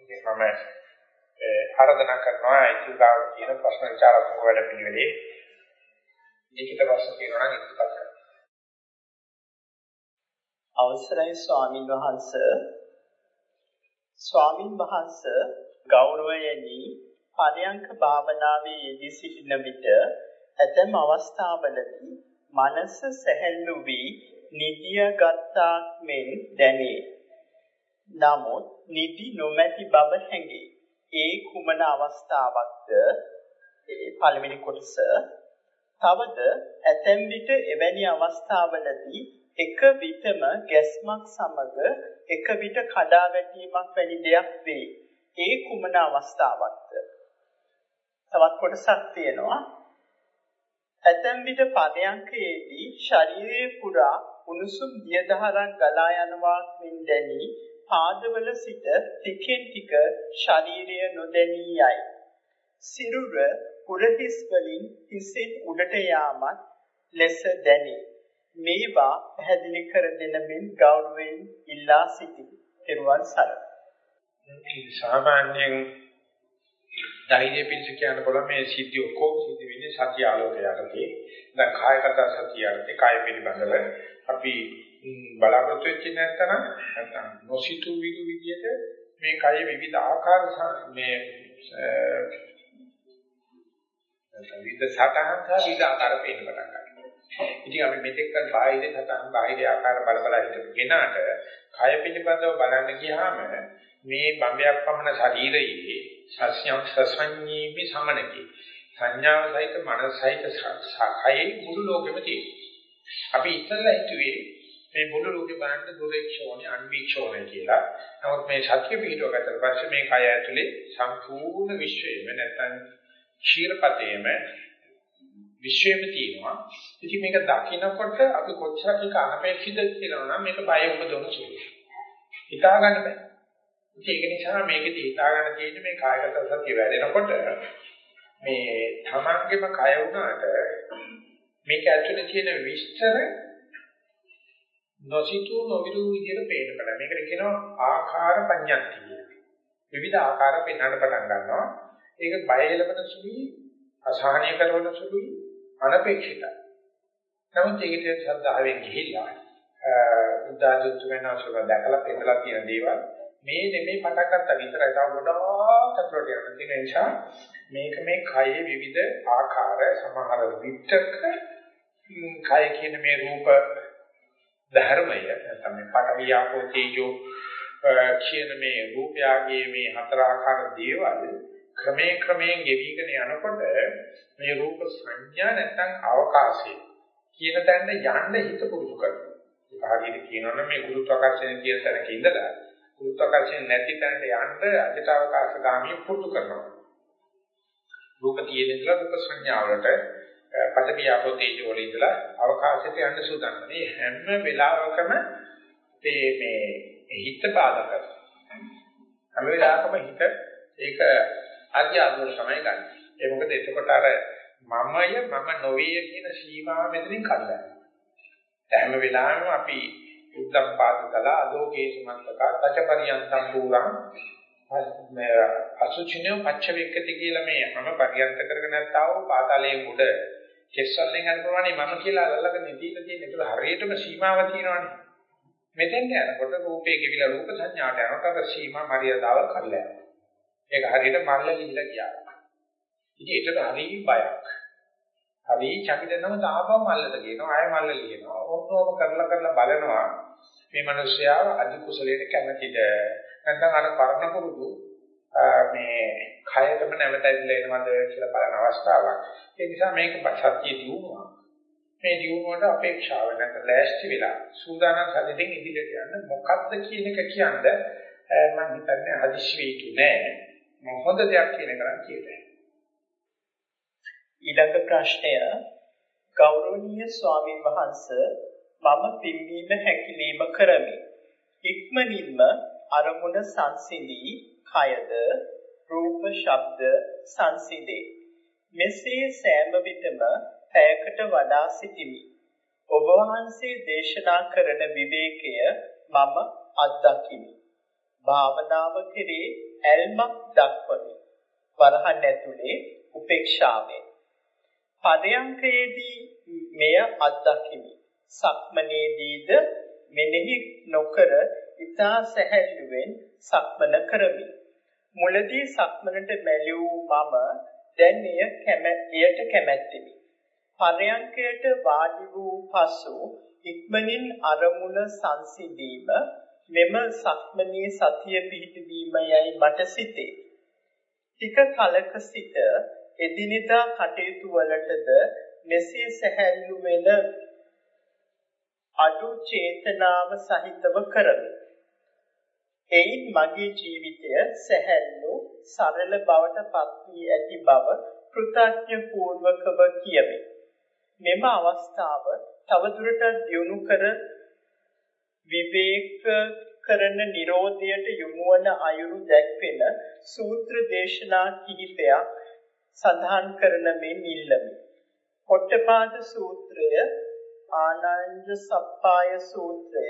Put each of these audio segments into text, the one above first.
ඉතින් මම ආරාධනා කරනවා ඉතිගාව කියන ප්‍රශ්න විචාරාත්මක වැඩ පිළිවෙලේ ලිඛිත ප්‍රශ්න තියෙනවා නම් ඉදිරිපත් කරන්න. අවසරයි ස්වාමින් වහන්සේ ස්වාමින් වහන්සේ ගෞරවයෙනි පරයන්ක භාවනාවේ යෙදී සිටින විට ඇතැම් අවස්ථාවලදී මනස සැහැල්ලු වී නිදිය ගත්තාක් මෙන් දැනේ. නමුත් නිදි නොමැති බව හැඟේ. ඒ කුමන අවස්ථාවක්ද? ඒ පළවෙනි කොටස. තවද ඇතැම් විට එවැනි අවස්ථාවලදී එක විටම ගැස්මක් සමග එක විට කඩා වැටීමක් වැනි දෙයක් වේ. ඒ කුමන අවස්ථාවක්ද? තවත් කොටසක් තියෙනවා. ඇතැම් විට පදයන්කයේදී ශරීරයේ පුරා උණුසුම් දිය දහරන් ගලා යනවා මෙන් දැනි පාදවල සිට ටිකෙන් ටික ශරීරය නොදැනී යයි. සිරුර පුරහිස් වලින් හිසින් උඩට යාමත් ලෙස දැනේ. මේවා පැහැදිලි කර දෙන මෙන් ගෞරවයෙන් ඉල්ලා සිටිමි. ත්වන් සරණයි. සාමාන්‍යයෙන් ධෛර්ය පිළිස කියන්න පුළුවන් මේ සිද්ධි ඔක්කොම සිද්ධ වෙන්නේ සත්‍ය ආලෝකයකදී. දැන් කායගත සතියයි කාය පිළිබඳව අපි බලාපොරොත්තු වෙච්ච නැත්නම් නැත්නම් නොසිතු විදු විදියට මේ කය විවිධ ආකාර මේ විවිධ සතහන් සහ විවිධ ආකාර පේන්න පටන් ගන්නවා. ඉතින් අපි මෙතෙක් කල බාහිර සතහන් බාහිර ආකාර බල බල හිටපු කෙනාට කය පිළිබඳව බලන්න ගියාම මේ බඹයක් පමණ ශරීරයේ සස්යම් සසඤ්ඤීමි සමනකි සංඥාව සහිත මනස සහිත සාඛයේ මුළු ලෝකෙම තියෙනවා. අපි ඉස්සෙල්ලා හිතුවේ මේ මුළු ලෝකේ බලන්න දුරේක්ෂෝණේ අන්වීක්ෂෝණේ කියලා. නමුත් මේ සත්‍ය පිටුව ගතට පස්සේ මේ කය ඇතුලේ සම්පූර්ණ විශ්වයම නැත්නම් ක්ෂීරපතේම විශ්වයම තියෙනවා. ඉතින් මේක දකිනකොට අපි කොච්චරක් එක අනපේක්ෂිත කියලා නම් මේක බය උපදවන සුළුයි. හිතා ගන්න බෑ. ඒක නිසා මේකෙදි හිතා ගන්න තියෙන්නේ මේ කායගත සතිය වැඩෙනකොට මේ තමන්ගේම කය වුණාට මේක ඇතුලේ තියෙන විස්තර නොසිතූ නොවිරු විදිහට පේන බල. මේකට කියනවා ආකාර පඤ්ඤාති කියලා. විවිධ ආකාර පෙන්වන්න පටන් ගන්නවා. ඒක බය එළවෙන සුළුයි, අසහනීය කරන සුළුයි, අනපේක්ෂිතයි. නමුත් ඒකට ශ්‍රද්ධාවෙන් ගිහිල්ලා උදාජුත් වෙනසක දැකලා පෙන්නලා තියෙන දේවල් මේ නෙමෙයි පටන් ගත්තා විතරයි. තව ගොඩාක් අතුරට යන තියෙන නිසා මේක මේ කයේ විවිධ ආකාර සමහර විටක කය කියන මේ රූප ධර්මය නැත්නම් මේ පටවියාපෝ තේජෝ කියන මේ රූපයගේ මේ හතර ආකාර දේවල් ක්‍රමයෙන් ක්‍රමයෙන් ගෙවිගෙන යනකොට මේ රූප සංඥා නැත්නම් අවකාශය කියන තැනට යන්න හිත පුරුදු කරනවා. ඒක හරියට කියනවනම් මේ ගුරුත්වාකර්ෂණය කියන තැනක ඉඳලා ගුරුත්වාකර්ෂණ නැති තැනට යන්න අජටවකාශ ගාමී පුරුදු කරනවා. රූප තියෙන ඉඳලා රූප සංඥාවලට පඨවි ආපෝ තේජෝ වල ඉඳලා අවකාශයට යන්න සූදානම්. මේ හැම වෙලාවකම මේ මේ හිත බාධා කරනවා. හැම වෙලාවකම හිත ඒක අධ්‍යාත්මව තමයි ගන්න. ඒ මොකද එතකොට අර මමය මම නොවේ කියන සීමාව මෙතනින් කඩලා. හැම වෙලාවෙම අපි උද්දම් පාදකල අදෝකේ සමන්තක තචපරියන්තම් පුරං අසුචිනෝ පච්චවෙක්කති කියලා මේ මම පරියන්ත කරගෙන නැත්තා වූ පාතාලයේ මුඩ කෙස්වලින් යන ප්‍රමාණය මම කියලා අල්ලගෙන ඉඳීලා තියෙන ඒක හරියටම සීමාවක් තියෙනවානේ. මෙතෙන්ට යනකොට රූපේ කිවිලා රූප සංඥාට යනකොට අර සීමා මරියදාව කඩලා යනවා. ඒක හරියට මල්ල ගිහිලා ගියා. ඉතින් ඒකට හරි බයක්. හරි චකිතනම තාපව මල්ලට කියනවා ආය මල්ල ලියනවා. ඕනෝම කරලා කරලා බලනවා මේ මිනිස්යාව අධි කුසලයට කැමතිද? නැත්නම් අර පරණ පුරුදු මේ කයතම නැවත ඇවිල්ලා එනවද කියලා බලන අවස්ථාවක්. ඒ නිසා මේක සත්‍ය දියුණුවක්. මේ දියුණුවට අපේක්ෂාව නැත්නම් ලෑස්ති වෙලා සූදානම් සැදෙමින් ඉදිරියට යන්න මොකද්ද කියන එක කියන්නේ මම හිතන්නේ හදිස්සි වෙයිතු නෑ. මම හොඳ දෙයක් කියන කරන් කියතේ. ඊළඟ ප්‍රශ්නය ගෞරවනීය ස්වාමින් වහන්සේ මම පිම්බීම හැකිලිම කරමි. ඉක්මනින්ම අරමුණ සංසිඳී කයද රූප ශබ්ද සංසිඳේ. මෙසේ සෑම විටම පැයකට වඩා සිටිමි. ඔබ වහන්සේ දේශනා කරන විවේකය මම අත්දකිමි. භාවනාව කෙරේ ඇල්මක් දක්වමි. වරහන් ඇතුලේ උපේක්ෂාවෙන්. පදයන්කයේදී මෙය අත්දකිමි. සක්මනේදීද මෙනෙහි නොකර ඊතා සැහැල්ලුවෙන් සක්මන කරමි. මුලදී සක්මනට බැලි වූ මම දැන් එය කැමැතියට කැමැත්තෙමි. පරයන්කයට වාඩි වූ පසු ඉක්මනින් අරමුණ සංසිඳීම මෙම සක්මනේ සතිය පිහිටවීමයයි මට සිතේ. ටික කලක සිට එදිනෙදා කටයුතු වලටද මෙසේ සැහැල්ලු වෙන අඩු චේතනාව සහිතව කරමි. එයින් මගේ ජීවිතය සැහැල්ලු සරල බවට පත් වී ඇති බව කෘතඥ පූර්වකව කියමි. මෙම අවස්ථාව තවදුරටත් දියුණු කර විවේක කරන Nirodhයට යොමු වන අයුරු දැක්වෙන සූත්‍ර දේශනා කිහිපයක් සඳහන් කරන මෙන් ඉල්ලමි. පොට්ටපාද සූත්‍රය ආනන්ද සප්පාය සූත්‍රය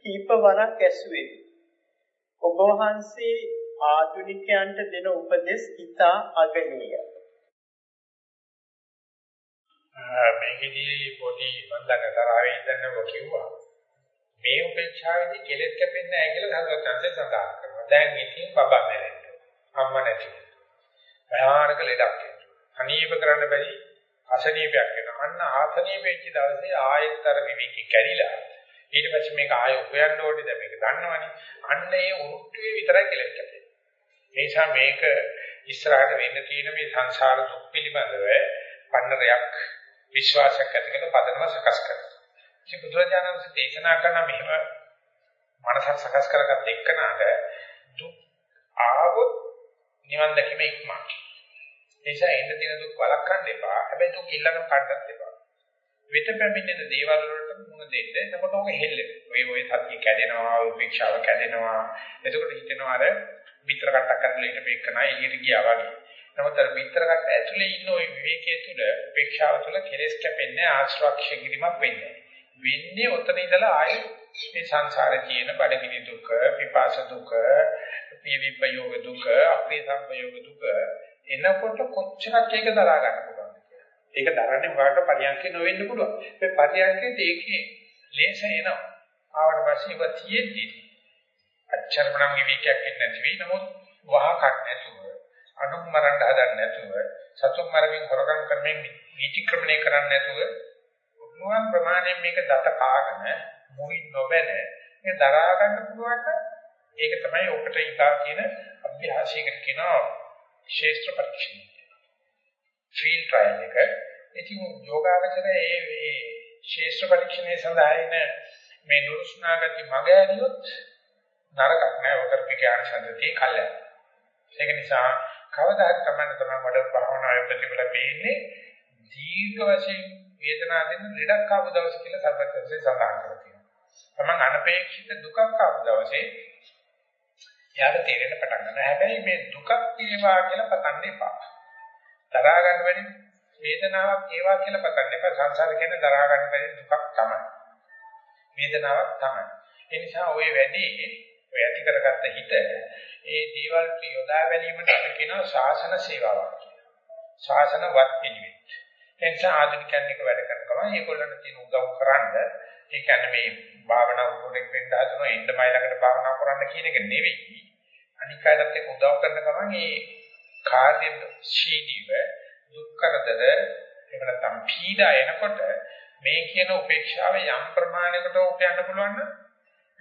කීප වරක් ඇසුවෙමි. ඔබ වහන්සේ ආධුනිකයන්ට දෙන උපදෙස් ඉතා අගනීය. මේකෙදී පොඩි මන්දක තරාවේ ඉඳන්ව කිව්වා. මේ උපේක්ෂාවේදී කෙලෙස් කැපෙන්නේ නැහැ කියලා සරුවත්ංශය සඳහන් කරනවා. දැන් ඉතින් බබා මැරෙන්න. අම්මා නැති. භයානක ලෙඩක් එනවා. අනීප කරන්න බැරි අසනීපයක් වෙනවා. අන්න ආසනීප වෙච්ච දවසේ ආයෙත්තර විවිධ කැඩිලා ඊට පස්සේ මේක ආයෙ උපයන්න ඕනේ දැන් මේක දන්නවනේ. අන්න ඒ උරුට්ටුවේ විතරයි කෙලෙස් කැපෙන්නේ. ඒ නිසා මේක ඉස්සරහට වෙන්න තියෙන මේ සංසාර දුක් පිළිබඳව පන්නරයක් විශ්වාසයක් ඇති කරලා පදනම සකස් කරනවා. ඉතින් බුදුරජාණන් දේශනා කරන මෙහෙම මනසක් සකස් කරගත්ත එක්කනට දුක් ආවොත් නිවන් දැකීම ඉක්මන. ඒ නිසා එන්න තියෙන දුක් වළක්වන්න එපා. හැබැයි දුක් ඊළඟට කඩන්නත් එපා. වෙත පැමිණෙන දේවල් වලට මුණ දෙන්න. එතකොට ඔක හෙල්ලෙනවා. ඔය ඔය සතිය කැඩෙනවා, උපේක්ෂාව කැඩෙනවා. එතකොට හිතෙනවා අර මිත්‍ර කට්ටක් කරලා ඉන්න මේක නයි එළියට ගියා වගේ. නමුත් අර මිත්‍ර කට්ට ඇතුලේ ඉන්න ওই විවේකයේ තුල උපේක්ෂාව තුල කෙලෙස් කැපෙන්නේ ආශ්‍රක්ෂ කිරීමක් වෙන්නේ. වෙන්නේ ඔතන ඉඳලා ආයේ මේ සංසාරේ තියෙන බඩගිනි දුක, පිපාස දුක, පිවිපයෝග දුක, අපේ සංපයෝග දුක එනකොට කොච්චරක් ඒක දරා ගන්න පුළුවන්ද කියලා. ඒක දරන්නේ මොකකට පරියන්කේ නොවෙන්න පුළුවන්. මේ පරියන්කේට ඒකේ ලේස එනවා. ආවට පස්සේ ඉව තියෙද්දි අච්චරමනම් විවේකයක් වෙන්නේ නැති වෙයි. නමුත් වහකට නැතුව, අනුන් මරන්න හදන්නේ නැතුව, සතුන් මරමින් හොරගම් කරමින් විචක්‍රමණය කරන්නේ නැතුව පුළුවන් ප්‍රමාණයෙන් මේක දත කාගෙන මුවින් නොබැන මේ දරා ගන්න පුළුවන් නම් ඒක තමයි ඔකට ඊගා කියන අභ්‍යාසයකට කියනවා ශේෂ්ත්‍ර පරීක්ෂණ. ෆීල්ඩ් ට්‍රයල් එක. ඉතින් යෝගාවචරයේ මේ ශේෂ්ත්‍ර පරීක්ෂණය සඳහා එන මේ නුරුස්නාගති මග ඇරියොත් නරකක් නෑ ඔකට පිටියාන සම්දතිය කල්යන. ඒක නිසා කවදා හරි තමයි තමයි වඩ භාවනාවේ ප්‍රතිඵල වෙන්නේ දීර්ඝ වශයෙන් වේදනාව දෙන ලෙඩක් ආපු දවස කියලා සර්වත්‍ංශේ සඳහන් කරලා තියෙනවා. තමන් අනපේක්ෂිත දුකක් ආපු දවසේ යාට තේරෙන්න පටන් ගන්නවා. හැබැයි මේ දුකක් ඒවා කියලා පතන්න එපා. දරා ගන්න බැරි වේදනාවක් ඒවා කියලා පතන්න එපා. සංසාර කියන්නේ දරා ගන්න බැරි දුකක් තමයි. වේදනාවක් තමයි. ඒ නිසා ওই වැඩි ඔය ඇති කරගත්ත හිත ඒ දේවල් යොදා ගැනීමට අපි කියනවා ශාසන සේවාවක් කියලා. ශාසන වත් පිළිවෙත්. ඒ නිසා ආධුනිකයන් එක වැඩ කරන ගමන් ඒගොල්ලන්ට තියෙන උදව් කරන්න ඒ කියන්නේ මේ භාවනා උඩෙක් වෙන්න හදනවා එන්නමයි ළඟට භාවනා කරන්න කියන එක නෙවෙයි. අනික් අයටත් ඒක උදව් කරන ගමන් මේ කාර්ය ශීදීව දුක් කරදර එහෙම නැත්නම් පීඩා එනකොට මේ කියන උපේක්ෂාව යම් ප්‍රමාණයකට උපයන්න පුළුවන් නම්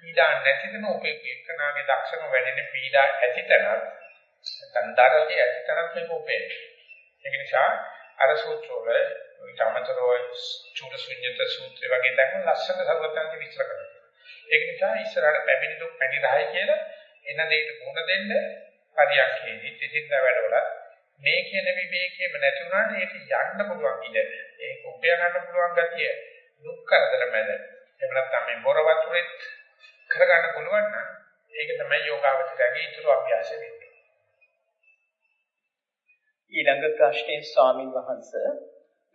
පීඩා නැතිදම උපේක්ෂකනාගේ දක්ෂම වැඩෙන පීඩා ඇතිතනත් නැත්නම් දරති ඇතිතනත් මේක උපේක්ෂ. ඒක නිසා අර සූත්‍රවල ඊටමතරව චූලසුඤ්ඤත සූත්‍රය වගේ දැක්ම ලස්සන සර්වඥාන්ති විස්තර කරනවා. ඒක නිසා ඉස්සරහට පැමිණි දුක් පැණි රහයි කියලා එන දෙයට මුණ දෙන්න පරියක්කේදී තිසින්ද වැඩවල මේ කියන විවේකයේම නැති වුණාට ඒක යන්න පුළුවන් ඉඩ. ඒක උපය ගන්න පුළුවන් ගතිය දුක් කරදර මැද. එහෙම නැත්නම් මේ බොර වතුරෙත් කරගන්න පුළුවන් නම් ඒක තමයි යෝගාවචරයේ ඊටු අභ්‍යාසය වෙන්නේ. ඊළඟ ප්‍රශ්නේ ස්වාමින් වහන්සේ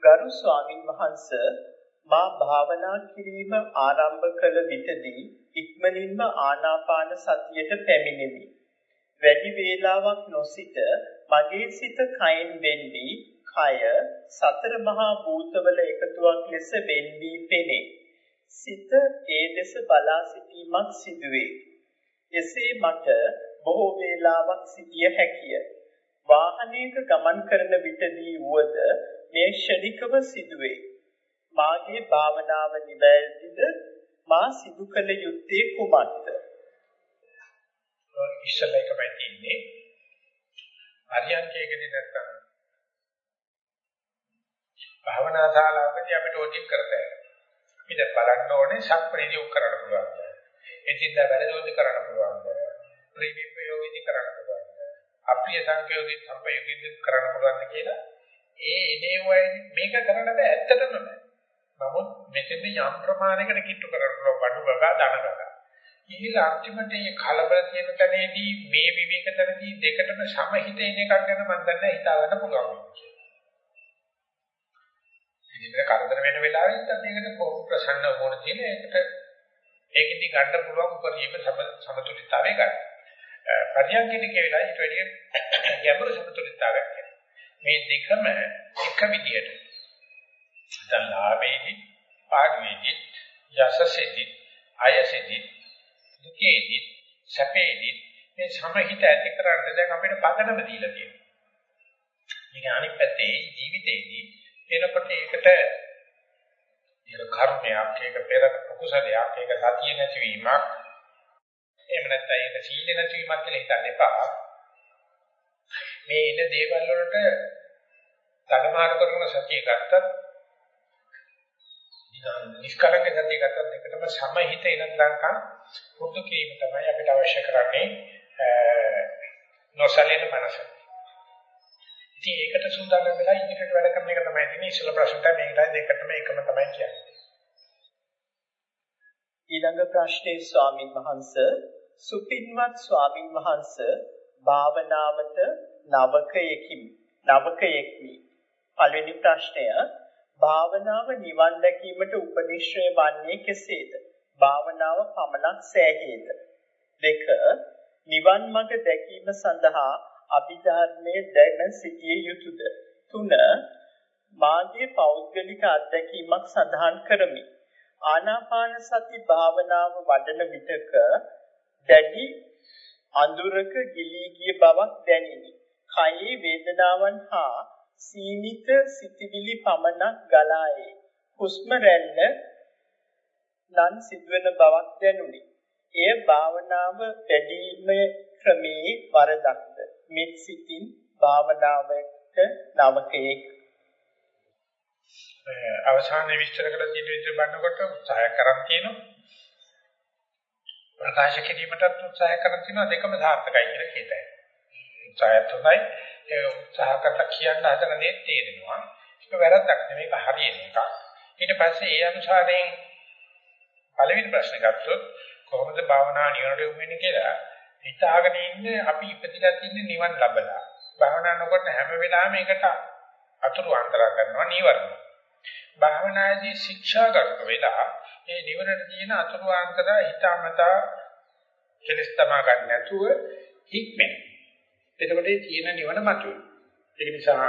ගරු ස්වාමින් වහන්සේ මා භාවනා කිරීම ආරම්භ කළ විටදී ඉක්මනින්ම ආනාපාන සතියට පැමිණෙමි. වැඩි වේලාවක් නොසිට මගේ සිත කයෙන් වෙන්වි කය සතර මහා භූතවල එකතුවක් ලෙස වෙන්වි පෙනේ. සිත ඒ දෙස බලා සිටීමක් සිදුවේ. එසේ මට බොහෝ වේලාවක් සිටිය හැකිය. වාහනයක ගමන් කරන විටදී වුවද මේ ෂණිකව සිදුවේ. මාගේ භාවනාව නිවැරදිද මා සිදු කළ යුත්තේ කුමක්ද? ඉස්සෙල්ලා එකමයි තියෙන්නේ. අරියන්කේකදී නැත්තම් භාවනා ශාලාවකදී අපිට ඔටික් කරතේ. අපි දැන් බලන්න ඕනේ සක්මණේදී උක් කරන්න පුළුවන්ද? එතින්ද වැඩලෝදි කරන්න පුළුවන්ද? ප්‍රේමී ප්‍රයෝගිදී කරන්න පුළුවන්ද? අප්‍රිය සංකේයෝදී සම්පයෝගිදී කරන්න පුළුවන්ද කියලා ඒ එනේ වයින් මේක කරන්න බෑ ඇත්තටම බෑ. නමුත් මෙතෙන් යම් ප්‍රමාණයකට කිට්ටු කරන්න පුළුවන් බඩු ගගා දන ගගා. ඊළඟ අන්තිමට මේ කලබල තියෙන තැනේදී මේ විවේක තැනදී දෙකටම සමහිත ඉන්න එකක් ගැන මම දන්නේ හිතා ගන්න පුළුවන්. ඉතින් කරදර වෙන වෙලාවෙත් මේකට කොහොම ප්‍රසන්න වුණ තියෙන එකට ඒකෙදි ගන්න පුළුවන් උපරිම සමතුලිතතාවය ගන්න. පරියන්කෙදි කියලා ඊට වැඩිය ගැඹුරු සමතුලිතතාවයක් මේ දෙකම එක විදියට දැන් ලාභේදී පාඩුවේදී යසසේදී අයසේදී දුකේදී සැපේදී මේ සමහිත ඇති කරන්න දැන් අපිට පදනම දීලා තියෙනවා. මේක අනිත් පැත්තේ ජීවිතේදී එනකොට ඒකට ඒක කර්මයක් ඒක පෙර කුසලයක් ඒක සතිය නැතිවීමක් එහෙම නැත්නම් ඒක සීල නැතිවීමක් කියලා හිතන්න එපා. මේ ඉන්න දේවල් වලට ධර්මාර කරන සතිය ගත්තත් නිෂ්කලංක සතිය ගත්තත් දෙකටම සමහිත එන ලංකා පුරුදු කිරීම තමයි අපිට අවශ්‍ය කරන්නේ නොසලෙන මනස. ඉතින් ඒකට සූදානම් වෙලා ඉදිරියට වැඩ කරන එක තමයි තියෙන්නේ ඉස්සෙල්ලා ප්‍රශ්නට මේකට දෙකටම එකම තමයි කියන්නේ. ඊළඟ ප්‍රශ්නේ ස්වාමින් වහන්සේ සුපින්වත් ස්වාමින් වහන්සේ භාවනාවට නවකයකින් නවකයෙක්මි. පළවෙනි ප්‍රශ්නය භාවනාව නිවන් දැකීමට උපනිශ්‍රය වන්නේ කෙසේද? භාවනාව පමණක් සෑහේද? දෙක නිවන් මඟ දැකීම සඳහා අභිධර්මයේ දැන සිටිය යුතුයද? තුන මාගේ පෞද්ගලික අත්දැකීමක් සඳහන් කරමි. ආනාපාන සති භාවනාව වඩන විටක දැඩි අඳුරක ගිලී ගිය බවක් දැනිනි. කයේ වේදනාවන් හා සීමිත සිතිවිලි පමණක් ගලායේ. හුස්ම රැල්ල නම් සිදුවෙන බවක් දැනුනි. එය භාවනාව වැඩිීමේ ක්‍රමේ වරදක්ද? මෙත් සිතින් භාවනාවට නවකයේ අවසානයේ විස්තර කරලා තියෙන විදිහට බලනකොට උත්සාහ කරන් තියෙනවා ප්‍රකාශ කිරීමටත් උත්සාහ කරන් තියෙනවා දෙකම සාර්ථකයි කියලා කියතයි. උත්සාහයත් හොඳයි ඒ උත්සාහ කරලා කියන්න හදන දේ තේරෙනවා. ඒක වැරද්දක් නෙමෙයි හරියන එකක්. ඊට පස්සේ ඒ අනුසාරයෙන් පළවෙනි ප්‍රශ්නේ ගත්තොත් කොහොමද භාවනා නිවනට යොමු වෙන්නේ කියලා හිතාගෙන ඉන්නේ අපි ඉපදිලා තින්නේ නිවන් ලබලා. භාවනා නොකොට හැම වෙලාවෙම ඒකට අතුරු අන්තර කරනවා නීවරණ. භාවනාදී ශික්ෂා ගන්න වෙලා ඒ නිවනට තියෙන අතුරු අන්තර හිතාමතා කෙලස් තමා ගන්න නැතුව හික්මෙන. එතකොට ඒ තියෙන නිවන මතුවේ. ඒක නිසා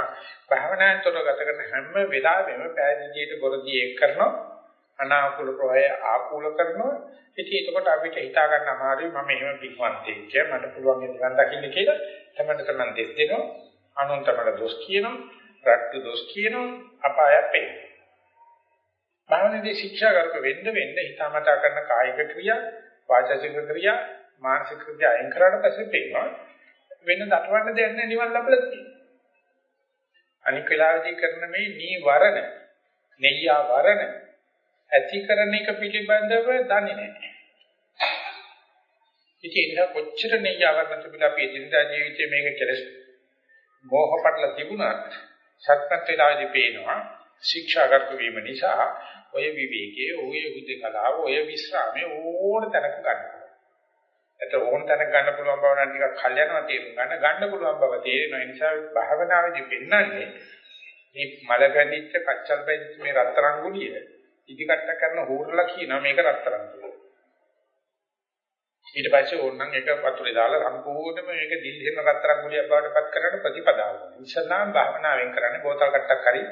භාවනාන්තර ගත කරන හැම වෙලාවෙම පෑදීට ගොරදී එක් කරනවා අනාකූල ප්‍රවාහය ආකූල කරනවා. ඉතින් එතකොට අපිට හිතා ගන්න අමාරුයි මම එහෙම පිටවන්තෙක් කිය මට පුළුවන් නිවන් දකින්න කියලා තමයි තමන් දෙස් දෙනවා. අනුන් තමයි දොස් කියනවා. රට්ටු දොස් කියනවා. අපායක් පෙන්නනවා. භාවනාවේ ශික්ෂා කරක වෙන්න වෙන්න හිතාමතා කරන කායික ක්‍රියා, වාචික ක්‍රියා, මානසික ක්‍රියා අයින් කරාට පස්සේ පේනවා වෙන දඩවන්න දෙයක් නැහැ නිවන් ලැබලා තියෙනවා. අනික් වෙලාවදී කරන මේ නීවරණ, නෙය්‍යා වරණ ඇති කරන එක පිළිබඳව දන්නේ නැහැ. ඉතින් ඒක කොච්චර නෙය්‍යා වරණ තිබුණා අපි එදිනදා ජීවිතයේ මේක කෙලස් මෝහ පටල තිබුණාට සත්‍යත් වෙලාවේදී පේනවා ශික්ෂාගත වීම නිසා ඔය විවේකයේ ඔය උදේ කලාව ඔය විස්රාමයේ ඕන තැනක ගන්නවා. ඒත් ඕන තැනක ගන්න පුළුවන් බව නම් ටිකක් කල් යනවා තේරුම් ගන්න ගන්න පුළුවන් බව තේරෙනවා. ඒ නිසා භාවනාවේදී පෙන්වන්නේ මේ මල ගැදිච්ච කච්චල් බැඳිච්ච මේ රත්තරන් ගුලිය ඉදිකට කරන හෝරලා කියනවා මේක රත්තරන් කියලා. ඊට පස්සේ ඕනනම් ඒක වතුරේ දාලා සම්පූර්ණයෙන්ම මේක දිල්හෙන රත්තරන් ගුලියක් බවට පත් කරන්න ප්‍රතිපදාව. ඉස්සල්ලාම භාවනාවෙන් කරන්නේ බෝතල් කට්ටක් හරි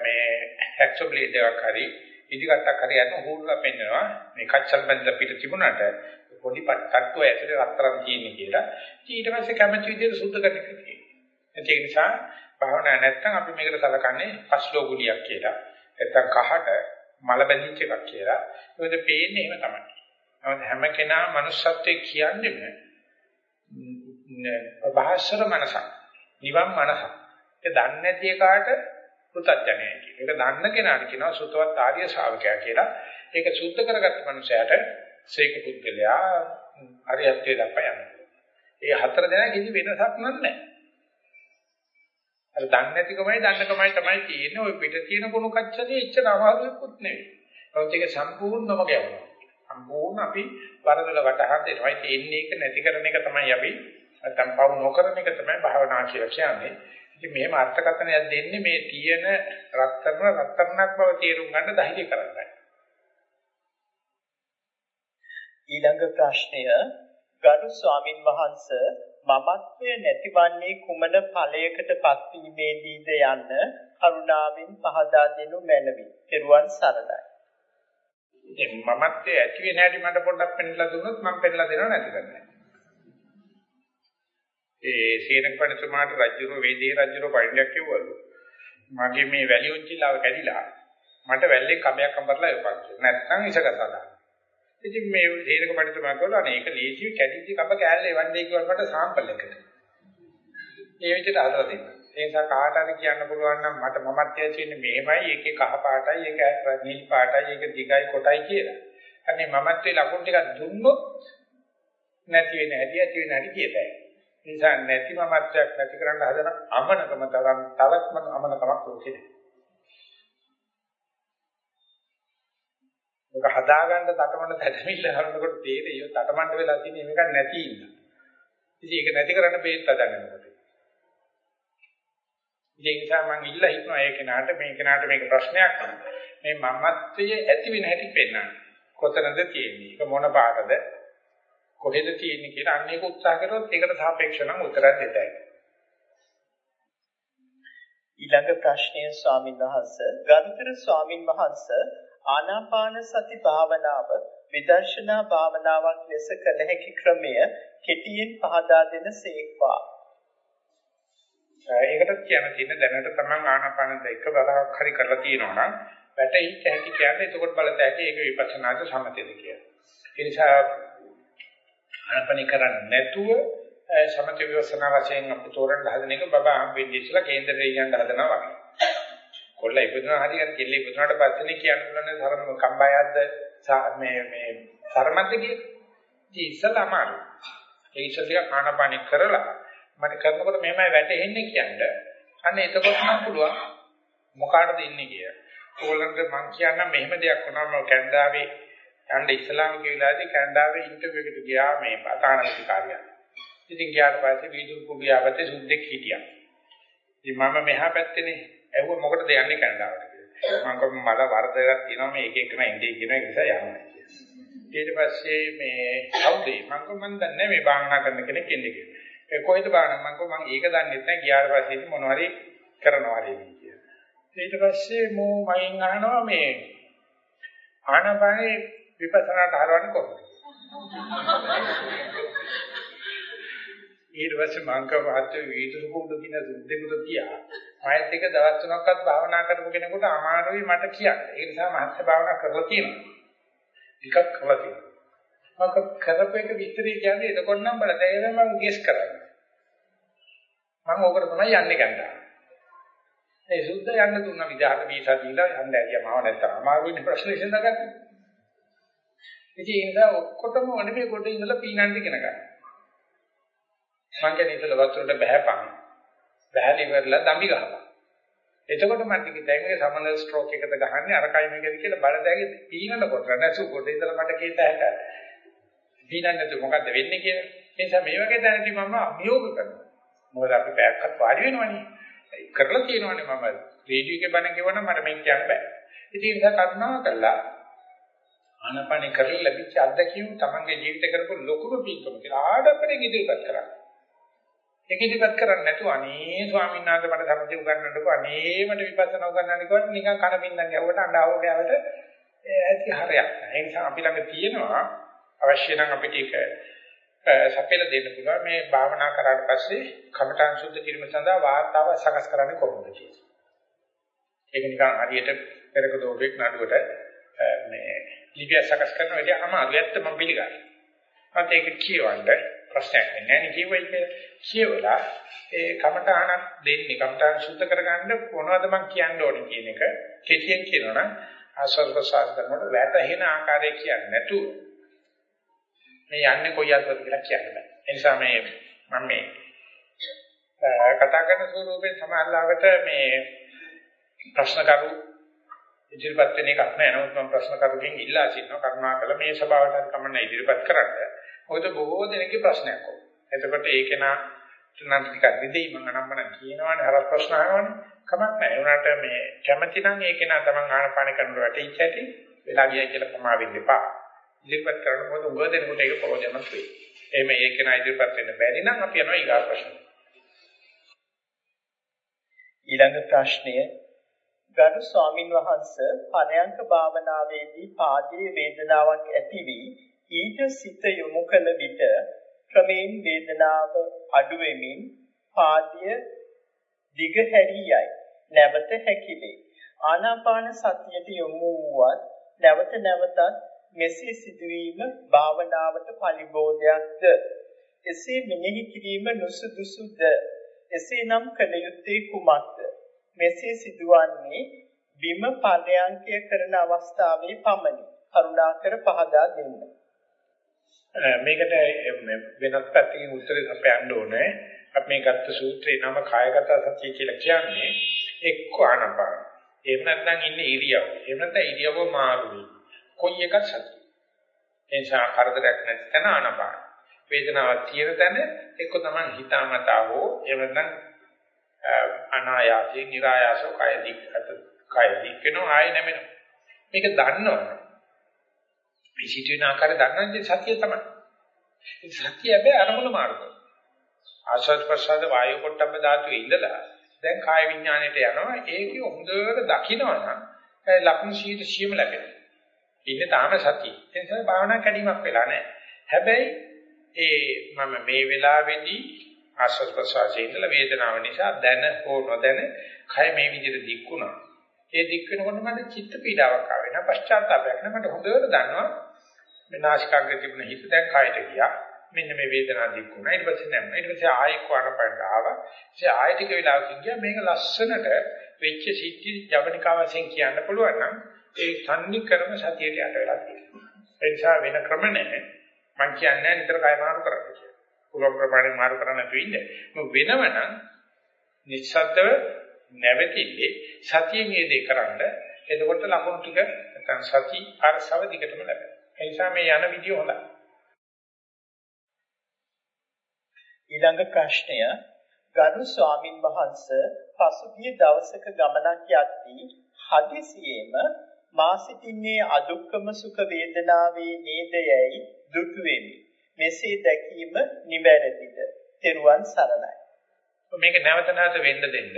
මේ හැක්සෝ බ්ලේඩ් එකක් හරි ඉදිකටක් හරි යන හුරුලා පෙන්නනවා. මේ කච්චල් බඳලා පිට තිබුණාට පොඩි පට්ටක්කෝ ඇතුලේ රත්තරන් තියෙන්නේ කියලා. ඊට පස්සේ කැමති විදිහට සුද්ධ කරන්න කිව්වා. ඒ නිසා භාවනා නැත්තම් අපි මේකට සලකන්නේ පස්ලෝ ගුලියක් කියලා. නැත්තම් කහට මල බැඳිච්ච එකක් කියලා. මොකද පේන්නේ එහෙම තමයි. නමුත් හැම කෙනා manussත්වයේ කියන්නේ ප්‍රභාස්වර මනසක්. නිවන් මනසක්. ඒක දන්නේ නැති එකාට පුතත්ජනයයි කියන. ඒක දන්න කෙනාට කියනවා සුතවත් ආර්ය ශ්‍රාවකයා කියලා. ඒක සුද්ධ කරගත්ත මනුස්සයාට සීක පුද්ගලයා අරියත්වයට දක්වා යනවා. ඒ හතර දෙනා කිසි වෙනසක් නැහැ. අර දන්නේ නැතිකමයි දන්නකමයි තමයි තියෙන්නේ. ওই පිට තියෙන කුණු කච්චලේ එච්චර අමාරුකුත් නෙවෙයි. නමුත් ඒක සම්පූර්ණම ගැවුණා. සම්පූර්ණ අපි වරදල වටහා දෙනවා. ඒ තේන්නේ ඒක නැති කරන එක තමයි අපි නැත්තම් පවු නොකරන එක තමයි භාවනා කියලා කියන්නේ. ඉතින් මෙහෙම අර්ථකථනයක් දෙන්නේ මේ තියෙන රත්තරන රත්තරණක් බව තේරුම් ගන්න ධෛර්ය කරගන්න. ඊළඟ ප්‍රශ්නය ගරු ස්වාමින් වහන්සේ මමත්වය නැතිවන්නේ කුමන ඵලයකට පත්වීමේදීද යන්න කරුණාවෙන් පහදා දෙනු මැනවි. ත්වන් සරණයි. ඉතින් මමත්වයේ ඇති වෙන හැටි මට පොඩ්ඩක් පෙන්නලා දුන්නොත් මම පෙන්නලා දෙනව නැති කරන්නේ. ඒ සීනක පඬිතුමාට රජුරෝ වේදී රජුරෝ පණ්ඩයක් කිව්වලු. මගේ මේ වැලියොච්චිලාව කැඩිලා මට වැල්ලේ කබයක් අඹරලා යපක්. නැත්නම් ඉසගසා දාන්න. ඉතින් මේ සීනක පඬිතුමා කිව්වා අනේ ඒක ලේසියි කැඩිච්ච කබ කෑල්ල එවන්නේ කිව්වට මට සාම්පල් එකකට. ඒ විදිහට අදලා දෙන්න. ඒ නිසා කාට හරි කියන්න පුළුවන් නම් මට මමත් තියෙන්නේ මෙහෙමයි ඒකේ කහ පාටයි ඒක නිල් පාටයි ඒක දිගයි කොටයි කියලා. අනේ මමත් ඒ ලකුණු ටිකක් දුන්නොත් නැති වෙන හැටි ඇති වෙන හැටි කියතයි. නිසා නැති මමත්වයක් නැති කරන්න හදන අමනකම තරම් තවත් අමනකමක් ලෝකේ ඒක හදාගන්න තටමන තැටමිල්ල හරනකොට තේරෙයි තටමඬ වෙලා තියෙන මේක නැති ඉන්න. ඉතින් ඒක නැති කරන්න බේත් හදගන්නකොට. ඒ නිසා මම ඉල්ලා හිටනවා ඒ කෙනාට මේ කෙනාට මේක ප්‍රශ්නයක් මේ මමත්වයේ ඇති වෙන හැටි පෙන්වන්න. කොතනද තියෙන්නේ? ඒක මොන පාටද? කොහෙද තියෙන්නේ කියලා අන්න ඒක උත්සාහ කරොත් ඒකට සාපේක්ෂව නම් උත්තරයක් දෙතයි. ඊළඟ ප්‍රශ්නය ස්වාමීන් වහන්සේ ගරුතර ස්වාමින් වහන්සේ ආනාපාන සති භාවනාව විදර්ශනා භාවනාවක් ලෙස කළ හැකි ක්‍රමය කෙටියෙන් පහදා දෙන සේක්වා. ඒකටත් කියන්න තියෙන දැනට තමන් ආනාපාන දෙක වරක් හරි කරලා තියෙනවා නම් වැටෙයි හැකි කියන්නේ එතකොට බලත හැකි ඒක විපස්සනාද සමතේද කියලා. ඒ නිසා ආනාපානි කරන්නේ නැතුව සමථ විවසනා වශයෙන් අපි තෝරන්න හදන එක බබා හම්බෙන්නේ ඉස්සලා කේන්දරේ යන්න හදනවා වගේ. කොල්ල ඉපදුනා හරියට කෙල්ල ඉපදුනාට පස්සේනේ කියන්න පුළුවන් සරම කම්බයද්ද මේ මේ සරමද්ද කියලා. ඉතින් ඉස්සලා අමාරු. ඒ ඉස්සලා ආනාපානි කරලා මට කරනකොට මෙහෙමයි වැටෙන්නේ කියන්නේ. අන්න එතකොට නම් පුළුවන් මොකාටද ඉන්නේ කියලා. ඕගොල්ලන්ට මං කියන්නම් මෙහෙම දෙයක් වුණා මම කැනඩාවේ යන්න ඉස්ලාම කියලාදී කැනඩාවේ ඉන්ටර්විව් එකට ගියා මේ අතානගති කාර්යයක්. ඉතින් ගියාට පස්සේ වීදුරු කුඩියාවතේ සුද්දෙක් හිටියා. ඉතින් මම මෙහා පැත්තේනේ ඇහුවා මොකටද යන්නේ කැනඩාවට කියලා. මම කිව්වා මල වරදයක් තියෙනවා මේ එක එකන ඉන්දිය කියන එක නිසා යන්නේ කියලා. ඊට පස්සේ මේ කවුද මම කිව්වා මම දන්නේ මේ භාවනා කරන කෙනෙක් ඉන්නේ කියලා. ඒ කොහෙද භාවනා මම කිව්වා මම ඒක දන්නේ නැහැ ගියාට පස්සේ මොනවාරි කරනවා කියලා. ඊට පස්සේ මෝ මයින් අහනවා මේ ආනපානේ විපස්සනාට හරවන්නේ කොහොමද? ඊට පස්සේ මං කව මහත්ය වීදුරු කුඩු කියන සුද්ධෙකුට කියා ආයෙත් එක දවස් තුනක්වත් භාවනා කරපු කෙනෙකුට අමාරුයි මට කියන්න. ඒ නිසා මහත්ය භාවනා කරලා තියෙනවා. ටිකක් කරලා තියෙනවා. මම කරපු එක විතරයි කියන්නේ එතකොට නම් බලතේ මම ගෙස් කරන්නේ. මම ඕකට තමයි යන්නේ ගන්නවා. ඒ සුද්ධ යන්න දුන්න විදහාට වීසා දීලා යන්න ඇරියා මාව නැත්තම් අමාරුයි ප්‍රශ්න විසඳගන්න. ඉතින් ඒ නිසා ඔක්කොටම ඔනේ කොට ඉඳලා පීනන්න ඉගෙන ගන්න. මං කියන්නේ ඉතල වතුරට බහැපන්. බහැලි ඉවරලා දම්බි ගහපන්. එතකොට මම ටික දැන් සමන ස්ට්‍රෝක් එකද ගහන්නේ අරකයි මේකද කියලා බලදැගේ පීනන කොට නැසු කොට ඉතල මට කීත හැට. පීනන්නේ නැතු මොකද්ද වෙන්නේ කියලා. ඒ නිසා මේ වගේ දැනටි මම අභියෝග කරනවා. මොකද අපි පැයක්වත් වාඩි වෙනවනේ. කරලා තියෙනවනේ මම රේඩියෝ එකේ බණ කියවනම් මට මේක කියන්න බෑ. ඉතින් ඒ නිසා කරුණා කළා ආනපන කරලා ලැබිච්ච අත්දැකීම තමන්ගේ ජීවිත කරපු ලොකුම පින්කම කියලා ආඩම්බරෙන් ඉදිරිපත් කරා. ඒක ඉදිරිපත් කරන්නේ නැතුව අනේ ස්වාමීන් වහන්සේ මට සමථය උගන්වන්නකෝ අනේ මට විපස්සනා උගන්වන්න කිව්වට නිකන් කන පින්නම් ගැව්වට අඬව ගෑවට ඇති හරයක් නැහැ. ඒ නිසා අපි ළඟ තියෙනවා අවශ්‍ය නම් අපිට ඒක සපෙල දෙන්න පුළුවන් මේ භාවනා කරාට පස්සේ කමඨාන් සුද්ධ කිරීම සඳහා වාතාව සකස් කරන්නේ කොහොමද කියලා. ඒක නිකන් හරියට පෙරක දෝරෙක් නඩුවට මේ ලිපිය සකස් කරන වැඩි අමාරු ඇත්ත මම පිළිගන්නවා. මට ඒක කියවන්න ප්‍රශ්නයක් නැහැ නේ කියුවයි කියවලා ඒ කමඨාන දෙන්නේ කමඨාන් සුද්ධ කරගන්න මොනවද මම කියන්න ඕනේ කියන එක කෙටියෙන් කියනවනම් ආස්වාද ප්‍රසආස කරනකොට වැටහෙන ආකාරය කියන්නේ නැතුව මේ යන්නේ කොයි අතටද කියලා කියන්න බෑ. ඒ නිසා මේ මම මේ කතා කරන ස්වරූපේ සමාජලාවට මේ ප්‍රශ්න කරු ඉදිරිපත් වෙන එකක් නෑ. නමුත් මම ප්‍රශ්න කරුගෙන් ඉල්ලා සිටිනවා කරුණාකර මේ සභාවට කමන්න ඉදිරිපත් කරන්න. මොකද බොහෝ දෙනෙක්ගේ ප්‍රශ්නයක් ඕක. එතකොට ඒකේ නා තුනක් ටිකක් දෙදෙයි මම අනම්මන කියනවානේ හරස් ප්‍රශ්න අහනවානේ. කමක් නැහැ. උනාට මේ කැමැති නම් ඒකේ නා තමන් ආනපාන කරනකොට වැටෙච්ච ඇති වෙලා ගියයි කියලා ප්‍රමා වෙන්න එපා. ඉදිරිපත් කරන මොකද උග දෙනකොට ඒක ප්‍රයෝජනවත් වෙයි. එහෙම ඒක නා ඉදිරිපත් වෙන්න බැරි නම් අපි යනවා ඊගා ප්‍රශ්න. ඊළඟ ප්‍රශ්නය ගරු ස්වාමින් වහන්සේ පරයන්ක භාවනාවේදී පාදයේ වේදනාවක් ඇති වී ඊට සිත යොමු කළ විට ක්‍රමෙන් වේදනාව අඩු වෙමින් පාදය දිග හැරියයි නැවත හැකිලේ. ආනාපාන සතියට යොමු වුවත් නැවත නැවතත් මෙසේ සිදුවීම භාවනාවට පරිබෝධයක්ද? එසේ මෙනෙහි කිරීම නුසුදුසුද? එසේනම් කළ යුත්තේ කුමක්ද? මෙසේ සිදුවන්නේ බිම පරයන්කය කරන අවස්ථාවේ පමණි. කරුණාකර පහදා දෙන්න. මේකට වෙනත් පැත්තකින් උත්තරේ අපයන්න ඕනේ අපි මේ ගත්ත සූත්‍රේ නම කායගත සතිය කියලා කියන්නේ එක්ක ආනපාන එහෙම නැත්නම් ඉන්නේ ඉරියව් එහෙම නැත්නම් ඉරියව්ව මාරු වෙයි කොයි එකක් සතිය. ඒ නිසා කරදරයක් නැති තැන ආනපාන. වේදනාවක් තියෙන තැන එක්ක තමයි හිතාමතා හෝ එහෙම නැත්නම් අනායාසයෙන් નિરાයාසව කය දික් කය දික් වෙනවා ආයෙ නැමෙනවා. මේක දන්නවනේ. මේ සිටින ආකාරය දන්නන්නේ සතිය තමයි. ඒ සතිය හැබැයි අරමුණ මාර්ගය. ආශ්වාස ප්‍රශ්වාස වායු පොට්ටබ්බ ධාතුවේ ඉඳලා දැන් කාය විඥාණයට යනවා ඒකේ හොඳට දකින්නවනම් ලක්ෂණ 100 ලැබෙනවා. ඉන්නේ තාම සතිය. ඒ නිසා භාවනා කැඩීමක් වෙලා නැහැ. හැබැයි ඒ මම මේ වෙලාවේදී ආස්වාද ප්‍රසවාසයේ ඉඳලා වේදනාව නිසා දැන හෝ නොදැන කය මේ විදිහට දික්ුණා. ඒ දික් වෙනකොට මට චිත්ත පීඩාවක් ආවේ නෑ පශ්චාත්තාපයක් නෑ මට හොඳට දන්නවා මේ නාසිකාග්‍රේ තිබුණ හිත දැන් කයට ගියා. මෙන්න මේ වේදනාව දික්ුණා. ඊට පස්සේ නෑ. ඊට පස්සේ ආයෙ කොනපෙන්ට ආවා. ඉතින් ආයෙ ටික වෙලාවකින් ගියා මේක ලස්සනට වෙච්ච සිද්ධි ජවනිකා වශයෙන් කියන්න පුළුවන් නම් ඒ තන්නේ ක්‍රම සතියට යට වෙලා තියෙනවා. ඒ නිසා වෙන ක්‍රම නැහැ. මම කියන්නේ නිතර කය මාරු කරන්න කියලා. පුළුවන් ප්‍රමාණය මාරු කරන්න නැතුව ඉන්න. මොකද වෙනවනම් නිස්සද්දව නැවතිලි සතියෙන් මේ දේ කරන්න. එතකොට ලකුණු ටික නැත්නම් සති අරසව දිගටම ලැබෙනවා. ඒ නිසා මේ යන විදිය හොඳයි. ඊළඟ ප්‍රශ්නය ගරු ස්වාමින් වහන්සේ පසුගිය දවසක ගමනක් යද්දී හදිසියෙම මා සිටින්නේ අදුක්කම සුඛ වේදනාවේ නේදයයි දුටු වෙමි. මෙසේ දැකීම නිවැරදිද? තෙරුවන් සරණයි. මේක නැවත නැවත වෙන්න දෙන්න.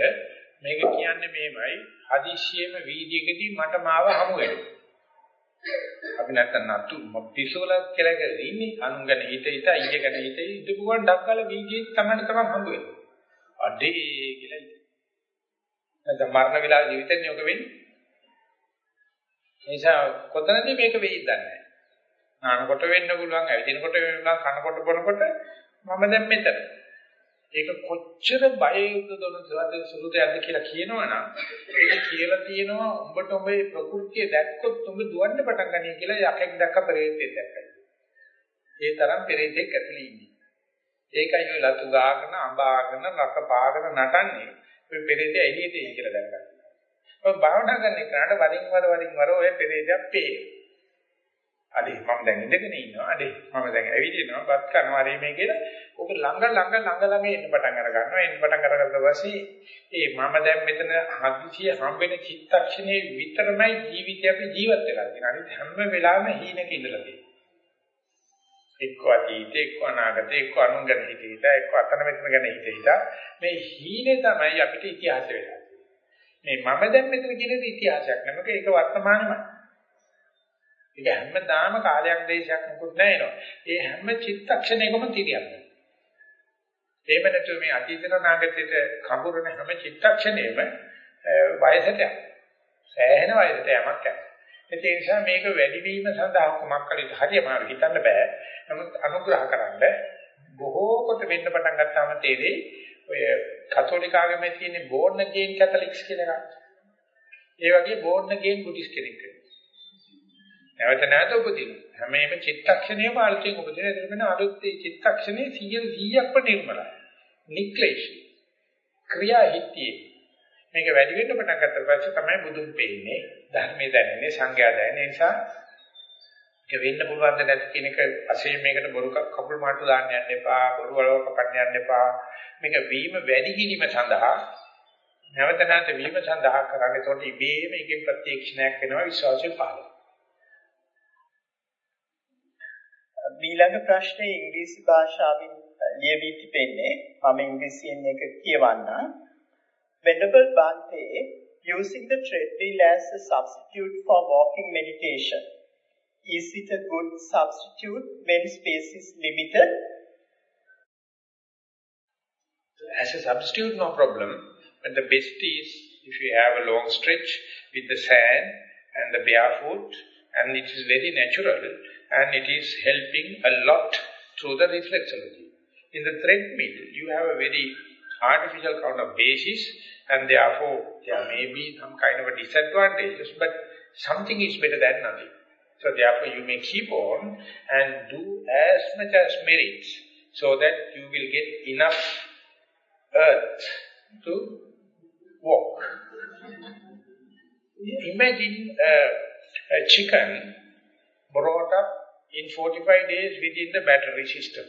මේක කියන්නේ මේමයි හදිස්සියෙම වීදියේදී මට මාව හමු වෙනවා. අපි නැත්තම් නතු පිසෝල කියලා කියලා ඉන්නේ අනුන් ගැන හිත හිත ඊයේ ගැන හිත ඉඳපු ගමන් ඩක්කල වීදියේ තමයි තමයි හම්බ වෙන්නේ. අඩේ කියලා ඉතින්. නැත්නම් මරණ වෙලාව ජීවිතේනේ ඔක වෙන්නේ. නිසා කොතනදී මේක වෙයිද නැහැ. නානකොට වෙන්න පුළුවන්, ඇවිදිනකොට වෙන්න පුළුවන්, කනකොට බොනකොට මම දැන් මෙතන. ඒක කොච්චර බයෙන්ද දොනසද සුළුදයක්ද කියලා කියනවනම් ඒක කියලා තියෙනවා උඹට උඹේ ප්‍රകൃතිය දැක්කොත් උඹ දුවන්න පටන් ගන්නයි කියලා යකෙක් දැක්ක පෙරේතෙක් දැක්කයි. ඒ තරම් පෙරේතෙක් ඇතුළේ ඉන්නේ. ඒකයි ඔය ලතු ගාගෙන අඹාගෙන රක පාගෙන නටන්නේ ඔය පෙරේතය එළියට එයි කියලා දැනගන්න. ඔය භාවනා කරන එකට වරින් වර වරින් වර ඔය පෙරේතයක් පේනවා. අඩේ මම දැන් ඉඳගෙන ඉන්නවා. අඩේ මම දැන් ඇවිදිනවා. බත් කනවා රේ මේ කියලා ඔක ළඟ ළඟ ළඟ ළඟ එන්න පටන් අර ගන්නවා. එන්න පටන් අරගත්ත පස්සේ ඒ මම දැන් මෙතන හදිසිය හම්බෙන චිත්තක්ෂණයේ විතරමයි ජීවිතය අපි ජීවත් වෙලා තියෙන්නේ. අනිත් හැම වෙලාවෙම හීනක ඉඳලා තියෙනවා. එක්ක අතීතේ එක්ක අනාගතේ එක්ක අනුන් ගැන හිතීත එක්ක අතන මෙතන ගැන හිතීත මේ හීනේ තමයි අපිට ඉතිහාසය වෙලා මේ මම දැන් මෙතන කියන ඉතිහාසයක් නෙමෙයි ඒක වර්තමානමයි ඒක හැමදාම කාලයක් දේශයක් මොකුත් නැහැ ඒ හැම චිත්තක්ෂණයකම තිරියන්නේ එහෙම නැතුව මේ අතීතන නාගතයට කඹරන හැම චිත්තක්ෂණයෙම වයසට යනවා සෑහෙන වයසට යමක් යනවා ඒ නිසා මේක වැඩි වීම සඳහා කුමක් කළ යුතුද හරිය මාරු හිතන්න බෑ. නමුත් අනුග්‍රහ කරන්න බොහෝ කොට වෙන්න පටන් ගත්තාම තේරෙයි ඔය කතෝලික ආගමේ තියෙන බෝර්න් අගේන් කැතලික්ස් කියලා එකක්. ඒ වගේ බෝර්න් අගේන් බුද්දිස් කෙනෙක්. නැවත නැවත උපදින. හැමෙම චිත්තක්ෂණයම අලුතෙන් උපදින. ඒක වෙන අලුත් චිත්තක්ෂණේ 100 100ක්ම නිර්මලයි. නික්ලේශී. ක්‍රියා හිතියේ මේක වැඩි වෙන්න පටන් ගත්තට පස්සේ තමයි බුදුන් පෙන්නේ ධර්මයේ දැනෙන්නේ සංඥා දැනෙන නිසා ඒක වෙන්න පුළුවන් ද නැති කියන එක අසීම මේකට බොරු කකුල් මාට්ටු දාන්න යන්න එපා බොරු වලව කපන්න යන්න එපා මේක වීම වැඩි කිරීම සඳහා නැවත නැවත වීම සඳහා කරන්නේ ඒකට ඉබේම එකෙන් ප්‍රත්‍යක්ෂණයක් වෙනවා විශ්වාසය පහළ ඊළඟ ප්‍රශ්නේ ඉංග්‍රීසි භාෂාවෙන් ලියවී තිබෙන්නේ මම ඉංග්‍රීසියෙන් එක කියවන්නම් Venerable Bhante, using the treadmill as a substitute for walking meditation, is it a good substitute when space is limited? As a substitute, no problem. But the best is if you have a long stretch with the sand and the barefoot, and it is very natural, and it is helping a lot through the reflexology. In the treadmill, you have a very artificial kind of basis, and therefore there may be some kind of a disadvantages, but something is better than nothing. So therefore you may keep on and do as much as merits so that you will get enough earth to walk. Imagine a, a chicken brought up in 45 days within the battery system.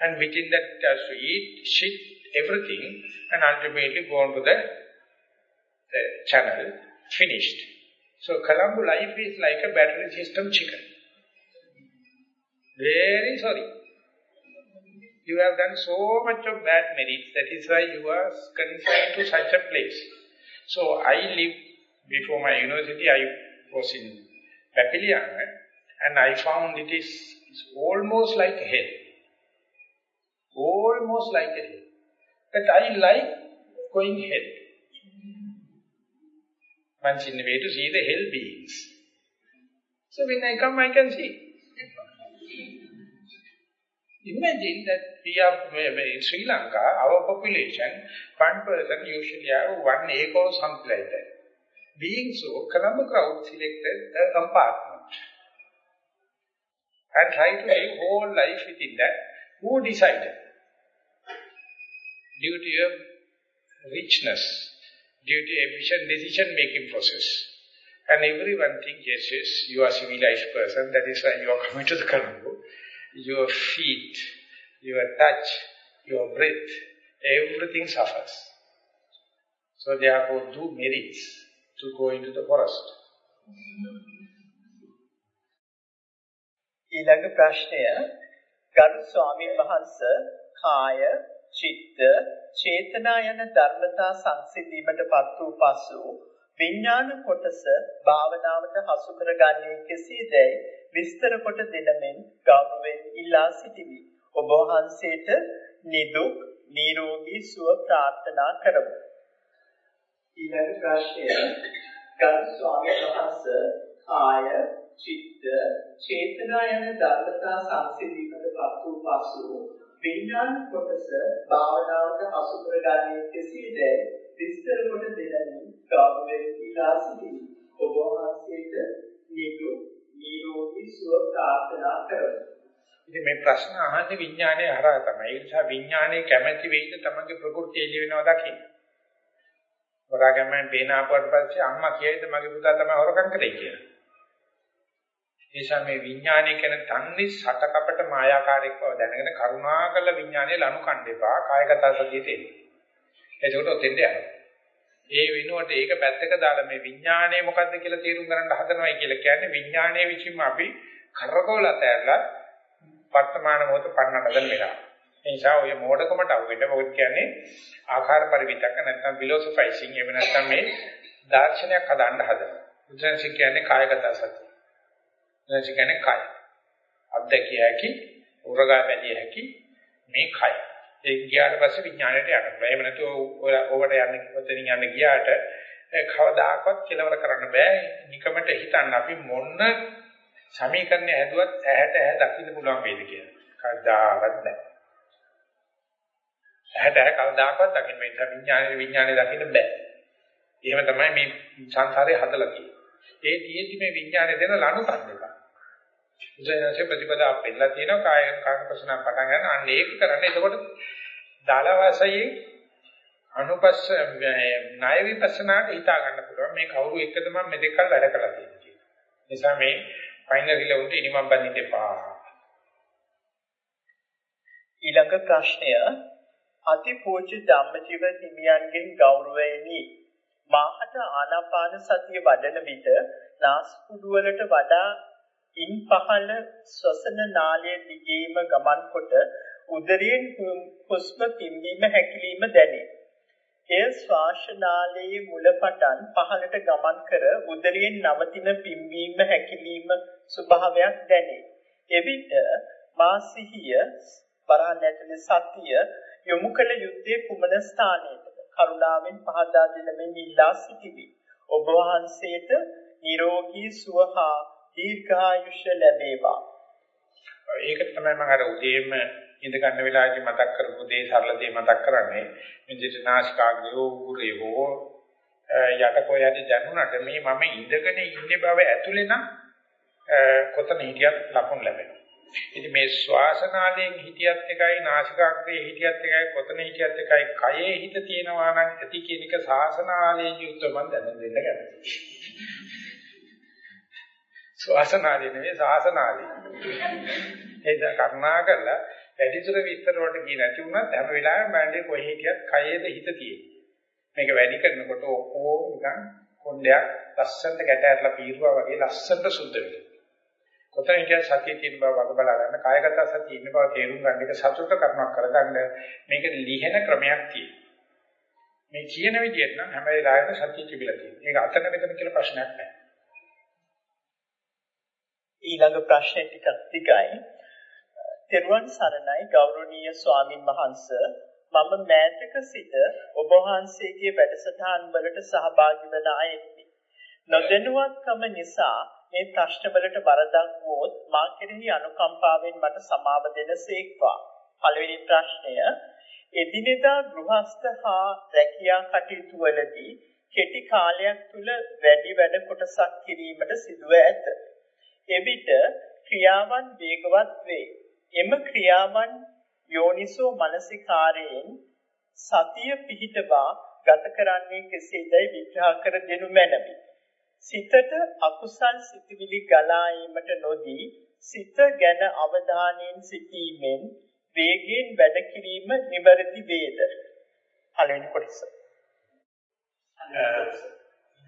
And within that uh, has to eat, shit, everything, and ultimately go on to the, the channel, finished. So Colombo life is like a battery system chicken. Very sorry. You have done so much of bad merits, that is why you are confined to such a place. So I lived, before my university, I was in Papillon, and I found it is almost like a hell almost like a hill. But I like going hell. Once in a way to see the hell beings. So when I come, I can see. Imagine that we are in Sri Lanka, our population, one person usually have one acre or something like that. Being so, Colombo crowd selected uh, a compartment and try to live whole life within that. Who decided? due to your richness, due to efficient decision-making process. And everyone thinks, yes, yes, you are a civilized person, that is why you are coming to the Colombo. Your feet, your touch, your breath, everything suffers. So therefore, do merits to go into the forest. Mm-hmm. ඊළඟ ප්‍රශ්නය ගරු ස්වාමීන් වහන්ස කාය චිත්ත, චේතනා යන ධර්මතා සංසිඳීමටපත් වූ පසු විඥාන කොටස භාවනාවට හසු කරගන්නේ කෙසේදයි විස්තර කොට දෙනමෙන් ගෞරවයෙන් ඉල්ලා සිටිමි. ඔබ වහන්සේට නිදුක් නිරෝගී සුව ප්‍රාර්ථනා කරමු. ඊළඟ ප්‍රශ්නය ගරු ස්වාමීන් වහන්සේ කාය චිත්ත චේතනා යන ධර්මතා සංසිඳීමටපත් වූ පසු විඥාන කොටස භාවනාවට හසු කරගන්නේ කෙසේද විස්තර කොට දෙනමින් ගෞරවයෙන් ඉලා සිටිමි. ඔබ වහන්සේට නිරු නිරෝගී සුව ප්‍රාර්ථනා කරමි. ඉතින් මේ ප්‍රශ්න අහන්නේ විඥානයේ හරහා තමයි. ඒ නිසා විඥානයේ කැමැති වෙයිද තමන්ගේ ප්‍රകൃතිය එළි වෙනවා දකින්න. හොරාගමෙන් පේන ආපුවට පස්සේ අම්මා කියයිද මගේ පුතා තමයි හොරකම් කරේ කියලා. නිසා මේ විඥානය කියන තන්නේ සටකපට මායාකාරයක් බව දැනගෙන කරුණාකර විඥානයේ ලනු කණ්ඩේපා කායගත සතියට එන්නේ. එතකොට ඔතෙන්ද යනවා. ඒ වෙනුවට ඒක පැත්තක දාලා මේ විඥානය මොකද්ද කියලා තේරුම් ගන්න හදනවයි කියලා කියන්නේ විඥානයේ විසින්ම අපි කරකවල තැරලා වර්තමාන මොහොත පන්නන හදන වෙලාව. ඒ නිසා ඔය මෝඩකමට අහුවෙන්න මොකද කියන්නේ ආකාර පරිවිතක නැත්නම් ෆිලොසොෆයිසිං එහෙම නැත්නම් මේ දාර්ශනයක් හදන්න හදනවා. බුදුන්සේ කියන්නේ කායගත සතිය. බුදුන්සේ කියන්නේ කාය. අත්දැකිය හැකි, උරගා බැලිය හැකි මේ කය. ඒ ගියාට පස්සේ විඥාණයට යනවා. එහෙම නැතුව ඔකට යන්න ඔතනින් යන්න ගියාට කවදාකවත් කෙලවර කරන්න බෑ. නිකමට හිතන්න අපි මොන්න සමීකරණය හැදුවත් ඇහැට ඇහැ දකින්න පුළුවන් වේද කියලා. කවදාවත් නැහැ. ඇහැට ඇහැ කවදාකවත් දකින්න බෑ. විඥානේ විඥානේ දකින්න බෑ. එහෙම තමයි මේ සංසාරේ හදලා තියෙන්නේ. ඒ තියෙද්දි මේ විඥානේ දෙන ලනු කන්න එක. උදේනසේ ප්‍රතිපදා පෙන්නලා තියෙනවා. කාය කායපසන පටන් ගන්න. අන්න ඒක කරන්නේ. එතකොට දාලවාසයේ අනුපස්ස ණය විපස්සනාට හිතා ගන්න පුළුවන්. මේ කවුරු එක්කද මම මෙතෙක්කල් වැඩ කළා කියන්නේ. නිසා මේ ෆයිනල් උන්ට ඉනිමම් බඳින්න එපා. ඊළඟ ප්‍රශ්නය අතිපූජ්‍ය ධම්මජීව හිමියන්ගෙන් ගෞරවයෙනි. මාහට ආනාපාන සතිය වඩන විට නාස්පුඩු වලට වඩා ඉන් පහළ ශ්වසන නාලය දිගේම ගමන් කොට උදරයෙන් හුස්ම පිම්බීම හැකිලිම දැනේ. එය ශ්වාසනාලයේ මුලපටන් පහළට ගමන් කර උදරයෙන් නවතින පිම්බීම හැකිලිම ස්වභාවයක් දැනේ. එවිට මා සිහිය වරහන් ඇතුලේ සතිය යොමු කළ යුත්තේ කුමන ස්ථානයකද? කරුණාවෙන් පහදා දෙනමින් ඉල්ලා සිටිමි. ඔබ වහන්සේට නිරෝගී සුව හා දීර්ඝායුෂ ලැබේවා. ඒක තමයි මම අර උදේම ඉඳ ගන්න වෙලාවේදී මතක් කරපු දේ සරල දේ මතක් කරන්නේ. මෙදිට නාසිකාග්‍රයෝ උගුරේ හෝ යටකෝ යටි දැනුණට මේ මම ඉඳගෙන ඉන්නේ බව ඇතුලේ නම් කොතන හිටියත් ලකුණු ලැබෙනවා. ඉතින් මේ ශ්වාසනාලයෙන් හිටියත් එකයි නාසිකාග්‍රේ හිටියත් එකයි කොතන හිටියත් එකයි කයේ හිත තියෙනවා නම් ඇති කියන එක ශාසනාලයෙන් යුක්ත මම දැනුම් දෙන්න කැමතියි. ශ්වාසනාලය නෙවෙයි ශාසනාලය. ඒක කරුණා කරලා වැඩිදුර විස්තර වලට ගියේ නැති වුණත් හැම වෙලාවෙම බෑන්ඩේ කොහේ හිටියත් කයේද හිත තියෙන්නේ. මේක වැඩි කරනකොට ඔක්කොම නිකන් කොණ්ඩයක් ලස්සනට ගැට ඇරලා පීරුවා වගේ ලස්සනට සුද්ධ වෙනවා. කොතන හිටියත් සතිය තියෙන බව වග බලා ගන්න කායගත සතිය ඉන්න බව තේරුම් ගන්න එක සතුට කරුණක් කරගන්න මේක ලිහෙන ක්‍රමයක් තියෙනවා. මේ කියන විදිහට නම් හැම වෙලාවෙම සතිය තිබිලා තියෙනවා. ඒක අතන මෙතන කියලා ප්‍රශ්නයක් නැහැ. ඊළඟ ප්‍රශ්නේ ටිකක් ටිකයි. තෙරුවන් සරණයි ගෞරවනීය ස්වාමින් වහන්සේ මම මෑතක සිට ඔබ වහන්සේගේ වැඩසටහන් වලට සහභාගී වන අයෙක්මි. නොදැනුවත්කම නිසා මේ ප්‍රශ්නවලට වරදක් වුවොත් මා කෙරෙහි අනුකම්පාවෙන් මට සමාව දෙනසේක්වා. පළවෙනි ප්‍රශ්නය එදිනෙදා ගෘහස්ත හා රැකියා කටයුතු වලදී කෙටි කාලයක් තුල වැඩි වැඩ කොටසක් කිරීමට සිදුව ඇත. එවිට ක්‍රියාවන් වේගවත් වේ. එම ක්‍රියාවන් යෝනිසෝ මනසිකාරයෙන් සතිය පිහිටවා ගත කරන්නේ කෙසේදයි විග්‍රහ කර දෙනු මැනවි. සිතට අකුසල් සිතුවිලි ගලා ඒමට නොදී සිත ගැන අවධානයෙන් සිටීමෙන් වේගයෙන් වැඩ කිරීම නිවැරදි වේද? පළවෙනි කොටස.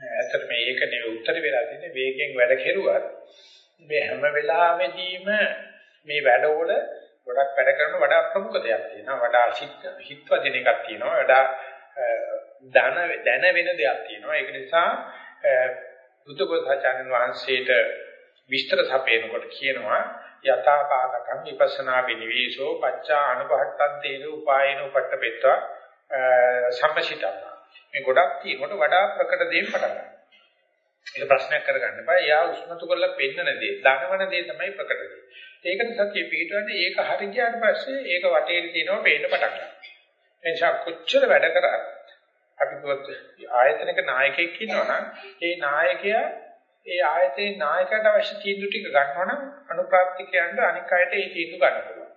ඇත්තට මේකනේ උත්තර වෙලා තියෙන්නේ වේගෙන් වැඩ කෙරුවත් මේ හැම වෙලාවෙදීම මේ වැඩවල ගොඩක් වැඩ කරන වඩා ප්‍රමුඛ දෙයක් තියෙනවා. වඩා හිත වදින එකක් තියෙනවා. වඩා ධන දැන වෙන දෙයක් තියෙනවා. ඒක නිසා බුදුගෝසාචාර්යන් වහන්සේට විස්තර සපයනකොට කියනවා යථාපාකටං විපස්සනා විනිවේෂෝ පච්චා අනුභට්ටත්තේන උපායන උපට්ඨපෙත්වා සම්පසිතා. මේ ගොඩක් තියෙනකොට වඩා ප්‍රකට දෙයක් පටන් ගන්නවා. ඒක ප්‍රශ්නයක් කරගන්න එපා. එයා උස්මතු කරලා පෙන්නන දේ, දනවන දේ තමයි ප්‍රකට දේ. ඒකට සත්‍ය පිටවන්නේ ඒක හරි ගියාට පස්සේ ඒක වටේ තියෙනවා පේන්න පටන් ගන්නවා. එනිසා කොච්චර වැඩ කරත් අපි කිව්වොත් ආයතනක නායකයෙක් ඉන්නවනම් ඒ නායකයා ඒ ආයතනයේ නායකයට අවශ්‍ය තීන්දුව ටික ගන්නවනම් අනුප්‍රාප්තිකයන්ට අනික් අයට ඒ තීන්දුව ගන්න පුළුවන්.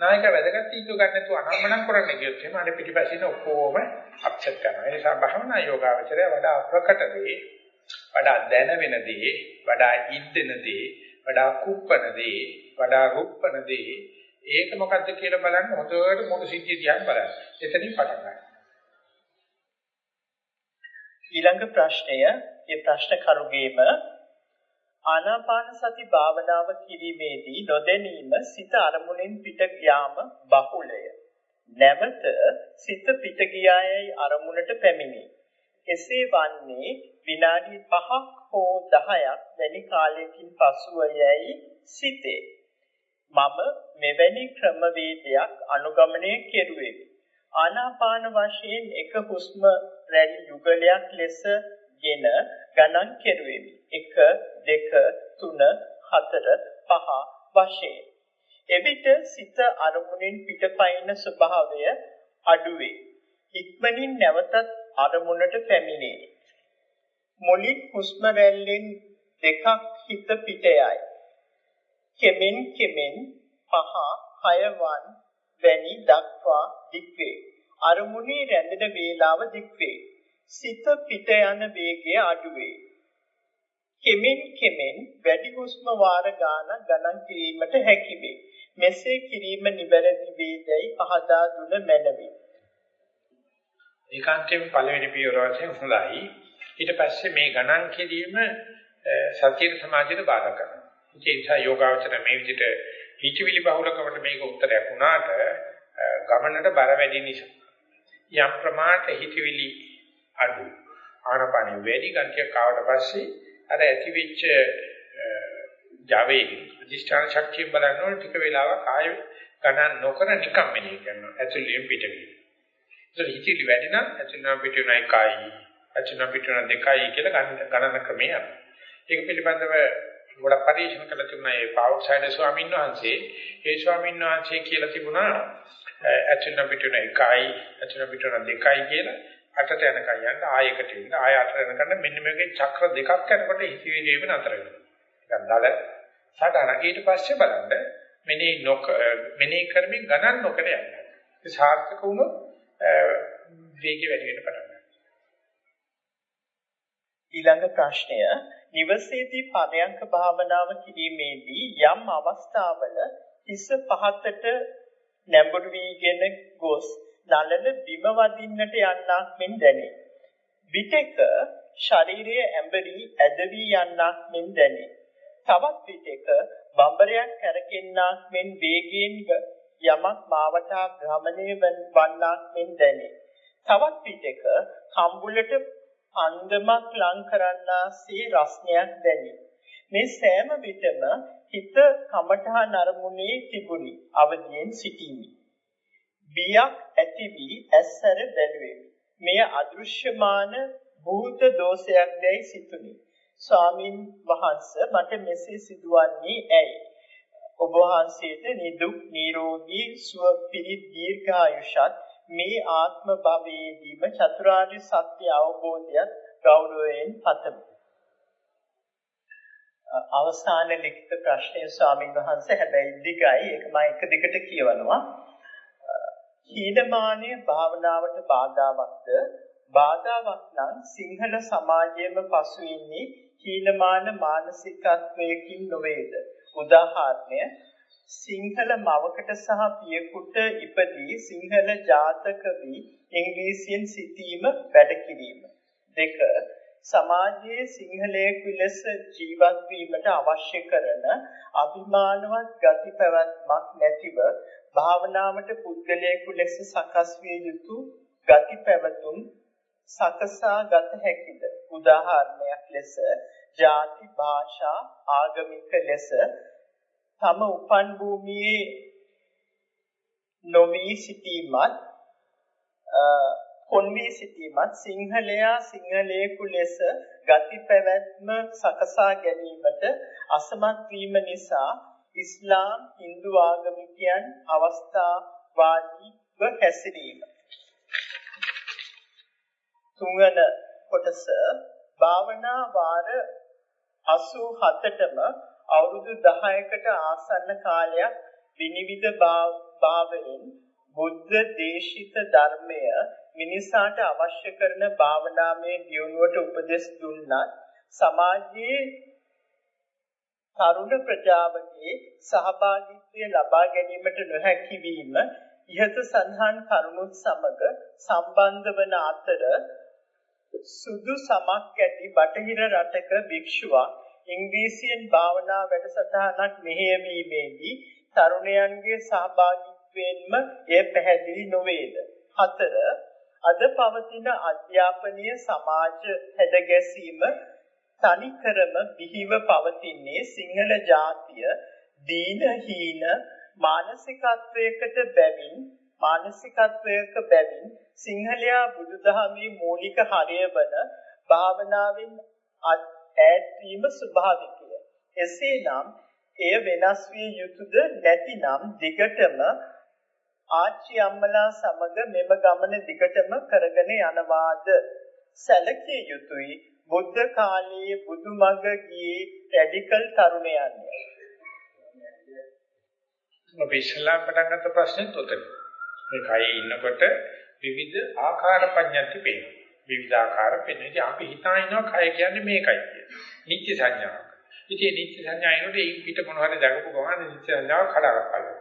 නායක වැදගත් තීන්දුව ගන්න නැතුව අනම්මනම් කරන්න ගියොත් එහෙම අර පිටිපස්සින් ඔක්කොම අප්සෙට් කරනවා. ඒ නිසා භවනා යෝගාවචරය වඩා අප්‍රකට දේ වඩා දැන වෙන දේ, වඩා ඉද්දෙන දේ, වඩා කුප්පන දේ, වඩා රුප්පන දේ ඒක මොකද්ද කියලා බලන්න හොඳට මොන සිද්ධිය දිහා බලන්න. එතනින් පටන් ගන්න. ඊළඟ ප්‍රශ්නය, මේ ප්‍රශ්න කරුගේම ආනාපාන සති භාවනාව කිරීමේදී නොදැනීම සිත අරමුණෙන් පිට යාම බහුලය. නැවත සිත පිට ගියායයි අරමුණට පැමිණේ. එසේ වන්නේ විනාඩි 5ක් හෝ 10ක් වැනි කාලයකින් පසුව යයි සිතේ. මම මෙවැනි ක්‍රමවේදයක් අනුගමනය කෙරුවෙමි. ආනාපාන වශයෙන් එක හුස්ම රැලි යුගලයක් ලෙසගෙන ගණන් කෙරුවෙමි. 1 2 3 4 5 වශයෙන්. එවිට සිත අරමුණෙන් පිටපයින් ස්වභාවය අඩුවේ. ඉක්මනින් නැවතත් අරමුණට පැමිණේ. මුලින් හුස්ම රැල්ලෙන් දෙකක් හිත පිට යයි. කෙමෙන් කෙමෙන් පහ හයවන් වැනි දක්වා දික්වේ. අරමුණේ රැඳෙන වේලාව දික්වේ. සිත පිට යන වේගය අඩුවේ. කෙමෙන් කෙමෙන් වැඩි හුස්ම වාර ගාන ගණන් කිරීමට හැකි වේ. මෙසේ කිරීම නිවැරදි වේදයි පහදා දුන මැනවි. ඒකාන්තයෙන් පළවෙනි පියවර වශයෙන් හොඳයි. ඊට පස්සේ මේ ගණන් කිරීම සත්‍ය සමාජයට බාධා කරනවා. ඒ නිසා යෝගාවචර මේ විදිහට හිතවිලි බහුලකමට මේක උත්තරයක් වුණාට ගමනට බර වැඩි නිසා යම් ප්‍රමාණයට හිතවිලි අඩු ආනපනෙ වැඩි ගතියක් ආවට පස්සේ අර ඇතිවෙච්ච ජාවේ අධිෂ්ඨාන ශක්තිය බලනකොට ටික වෙලාවක් ආයෙ ගණන් නොකර නිකම් මෙනෙහි කරනවා ඇතුළෙන් පිටවෙයි. ඒක හිතවිලි වැඩි නම් ඇතුළෙන් පිටවෙන එකයි ඇතුළෙන් පිටවෙන දෙකයි කියලා ගණන ක්‍රමය යනවා. ඒක පිළිබඳව ගොඩක් පරිශන කළ තිබුණා ඒ පාවොක්සයිඩ් ස්වාමීන් වහන්සේ. ඒ ස්වාමීන් වහන්සේ කියලා තිබුණා ඇතුළෙන් පිටවෙන එකයි ඇතුළෙන් පිටවෙන දෙකයි කියලා අටට යනකම් යන්න ආයකට ඉන්න ආය අටට යනකම් මෙන්න මේකේ චක්‍ර දෙකක් යනකොට හිතවිලිම නතර වෙනවා. දැන් දාල සටහන ඊට පස්සේ බලන්න මෙනේ නොක මෙනේ කරමින් ගණන් නොකර යන්න. ඒ සාර්ථක වුණොත් වේගය වැඩි වෙන්න පටන් ගන්නවා. ඊළඟ ප්‍රශ්නය නිවසේදී පරයන්ක භාවනාව කිරීමේදී යම් අවස්ථාවල හිස පහතට නැඹුරු වීගෙන ගොස් නලල බිම වදින්නට යන්නක් මෙන් දැනේ. විටක ශරීරයේ ඇඹරි ඇදවි යන්නක් මෙන් දැනේ. තවත් විටක බඹරයක් කරකෙන්නක් මෙන් වේගයෙන් යමක් මාවතා භ්‍රමණය වන්නක් මෙන් දැනේ. තවත් විටක කම්බුලට අන්දමක් ලං කරන්නාසේ රස්නයක් දැනේ. මේ සෑම විටම හිත කමඨා නරමුණේ තිබුණි. අවදියෙන් සිටීමි. බියක් ඇති වී ඇස්සර බැලුවෙමි. මෙය අදෘශ්‍යමාන භූත දෝෂයක් දැයි සිතුනි. ස්වාමින් වහන්සේ මට මෙසේ සිදුවන්නේ ඇයි? ඔබ වහන්සේට නිදුක් නිරෝගී සුව පිරිත් දීර්ඝායුෂත් මේ ආත්ම භවයේදීම චතුරාර්ය සත්‍ය අවබෝධයත් ගෞරවයෙන් පතමි. අවසාන ලිඛිත ප්‍රශ්නය ස්වාමින් වහන්සේ හැබැයි දිගයි ඒක මම එක දිගට කියවනවා. හීනමානීය භාවනාවට බාධාවත්ද බාධාවක් නම් සිංහල සමාජයේම පසු ඉන්නේ හීනමාන මානසිකත්වයකින් නොවේද උදාහරණය සිංහල මවකට සහ පියෙකුට ඉපදී සිංහල ජාතක වී ඉංග්‍රීසියෙන් සිටීම වැඩ කිරීම. දෙක සමාජයේ සිංහලයෙකු ලෙස ජීවත් වීමට අවශ්‍ය කරන අභිමානවත් ගති පැවැත්මක් නැතිව භාවනාවට පුද්ගලයෙකු ලෙස සකස් විය යුතු ගති පැවතුම් සකසා ගත හැකිද? උදාහරණයක් ලෙස ಜಾති භාෂා ආගමික ලෙස තම උපන් භූමියේ නොවි සිටීමත් කොන්වි සිටීමත් සිංහලයා සිංහලයෙකු ලෙස ගති පැවැත්ම සකසා ගැනීමට අසමත් වීම නිසා ඉස්ලාම් Hindu ආගමිකයන් අවස්ථාවාදීව හැසිරීම. තුන්වන කොටස භාවනා වාර 87ටම අවුරුදු 10කට ආසන්න කාලයක් විනිවිද භාවයෙන් බුද්ධ දේශිත ධර්මය මිනිසාට අවශ්‍ය කරන භාවනාමය දියුණුවට උපදෙස් දුන්නත් සමාජයේ තරුණ ප්‍රජාවගේ සහභාගීත්වය ලබා ගැනීමට නොහැකි වීම ඉහත සඳහන් කරුණුත් සමග සම්බන්ධ වන අතර සුදු සමක් ඇති බටහිර රටක භික්ෂුවක් ඉංග්‍රීසියෙන් භාවනා වැඩසටහනක් මෙහෙයවීමේදී තරුණයන්ගේ සහභාගීත්වයෙන්ම එය පැහැදිලි නොවේද? 4. අද පවතින අධ්‍යාපනීය සමාජ හැදගැසීම තනිකරම බිහිව පවතින්නේ සිංහල ජාතිය දීන හීන මානසිකත්වයකට බැවින් මානසිකත්වයක බැවින් සිංහලයා බුදුදහමේ මූලික හරය වන භාවනාවෙන් ඈත් වීම ස්වභාවිකය. එසේනම් එය වෙනස් විය යුතුද නැතිනම් දිගටම ආච්චි අම්මලා සමග මෙම ගමන දිගටම කරගෙන යනවාද සැලකිය යුතුයි බුද්ධ කාලයේ බුදුමග ගියේ රැඩිකල් තරුණයන්. අපි ඉස්ලාම් පටන් ගත්ත ප්‍රශ්නෙත් උතන. මේ කයේ ඉන්නකොට විවිධ ආකාර පඤ්ඤාති පේනවා. විවිධ ආකාර පෙනෙන්නේ අපි හිතා ඉන්නවා කය කියන්නේ මේකයි කියලා. නිත්‍ය සංඥාවක්. ඉතින් නිත්‍ය සංඥායනට ඒ පිට මොන හරි දකපු ගමන් නිත්‍ය සංඥාව කඩාගන්නවා.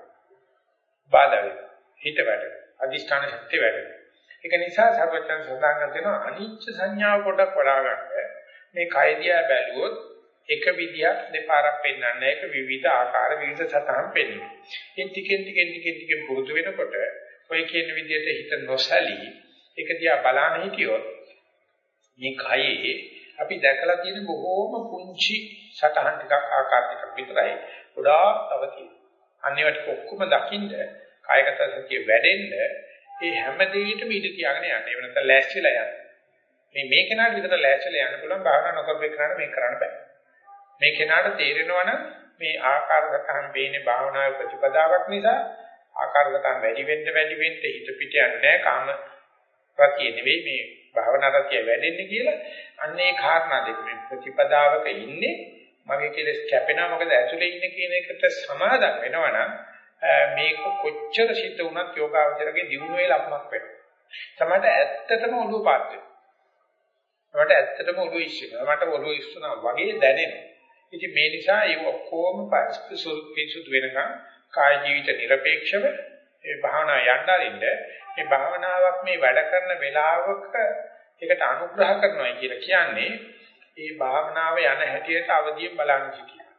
බාධා වෙනවා. හිත වැඩෙනවා. අදිෂ්ඨාන ශක්තිය වැඩෙනවා. ඒක නිසා සර්වඥයන් සඳහන් කරනවා අනිච්ච සංඥාව පොඩක් වඩා ගන්න. මේ කය දිහා බැලුවොත් එක විදියක් දෙපාරක් පෙන්වන්නේ ඒක විවිධ ආකාර විවිධ සතහන් පෙන්වනවා. ඉතින් ටිකෙන් ටිකෙන් ටිකෙන් ටිකෙන් පුරුදු වෙනකොට ඔය කියන විදිහට හිත නොසැලී ඒක දිහා බලන්න හිටියොත් මේ කයේ අපි දැකලා තියෙන බොහෝම පුංචි සතහන් ටිකක් ආකාර ටිකක් විතරයි. ගොඩාක් තව තියෙනවා. අනිවට ඔක්කොම දකින්න කායගත සතිය වැඩෙන්න ඒ හැම දෙයකටම ඉඳ තියාගෙන යන්න. ඒ වෙනත ලෑස්තිලා යන්න. මේ මේ කෙනාට විතර ලෑස්තිලා යන්න පුළුවන් භාවනා නොකරපේ කරන්න මේක කරන්න බෑ. මේ කෙනාට තේරෙනවා නම් මේ ආකාර සතහන් වේනේ භාවනාවේ ප්‍රතිපදාවක් නිසා ආකාර සතහන් වැඩි වෙන්න වැඩි වෙන්න හිත පිට යන්නේ නැහැ. කාම ප්‍රතිය නෙවෙයි මේ භාවනා රතිය වැඩෙන්නේ කියලා අන්න ඒ කාරණා දෙක මේ ප්‍රතිපදාවක ඉන්නේ මගේ කෙලස් කැපෙනවා මොකද ඇතුලේ ඉන්නේ කියන එකට සමාදම් වෙනවා නම් මේක කොච්චර සිද්ධ වුණත් යෝගාවචරගේ දිනුවේ ලක්මක් වෙනවා. සමහරට ඇත්තටම ඔළුව පාත් වෙනවා. මට ඇත්තටම ඔළුව ඉස්සෙනවා. මට ඔළුව ඉස්සුණා වගේ දැනෙනවා. ඉතින් මේ නිසා ඒ ඔක්කොම පිසුදු වෙනකන් කාය ජීවිත নিরপেক্ষව ඒ භාවනා යන්න අරින්න මේ භාවනාවක් මේ වැඩ කරන වෙලාවක ඒකට අනුග්‍රහ කරනවා කියලා කියන්නේ ඒ භාවනාව යන හැටියට අවදියෙන් බලන්න සිටියා.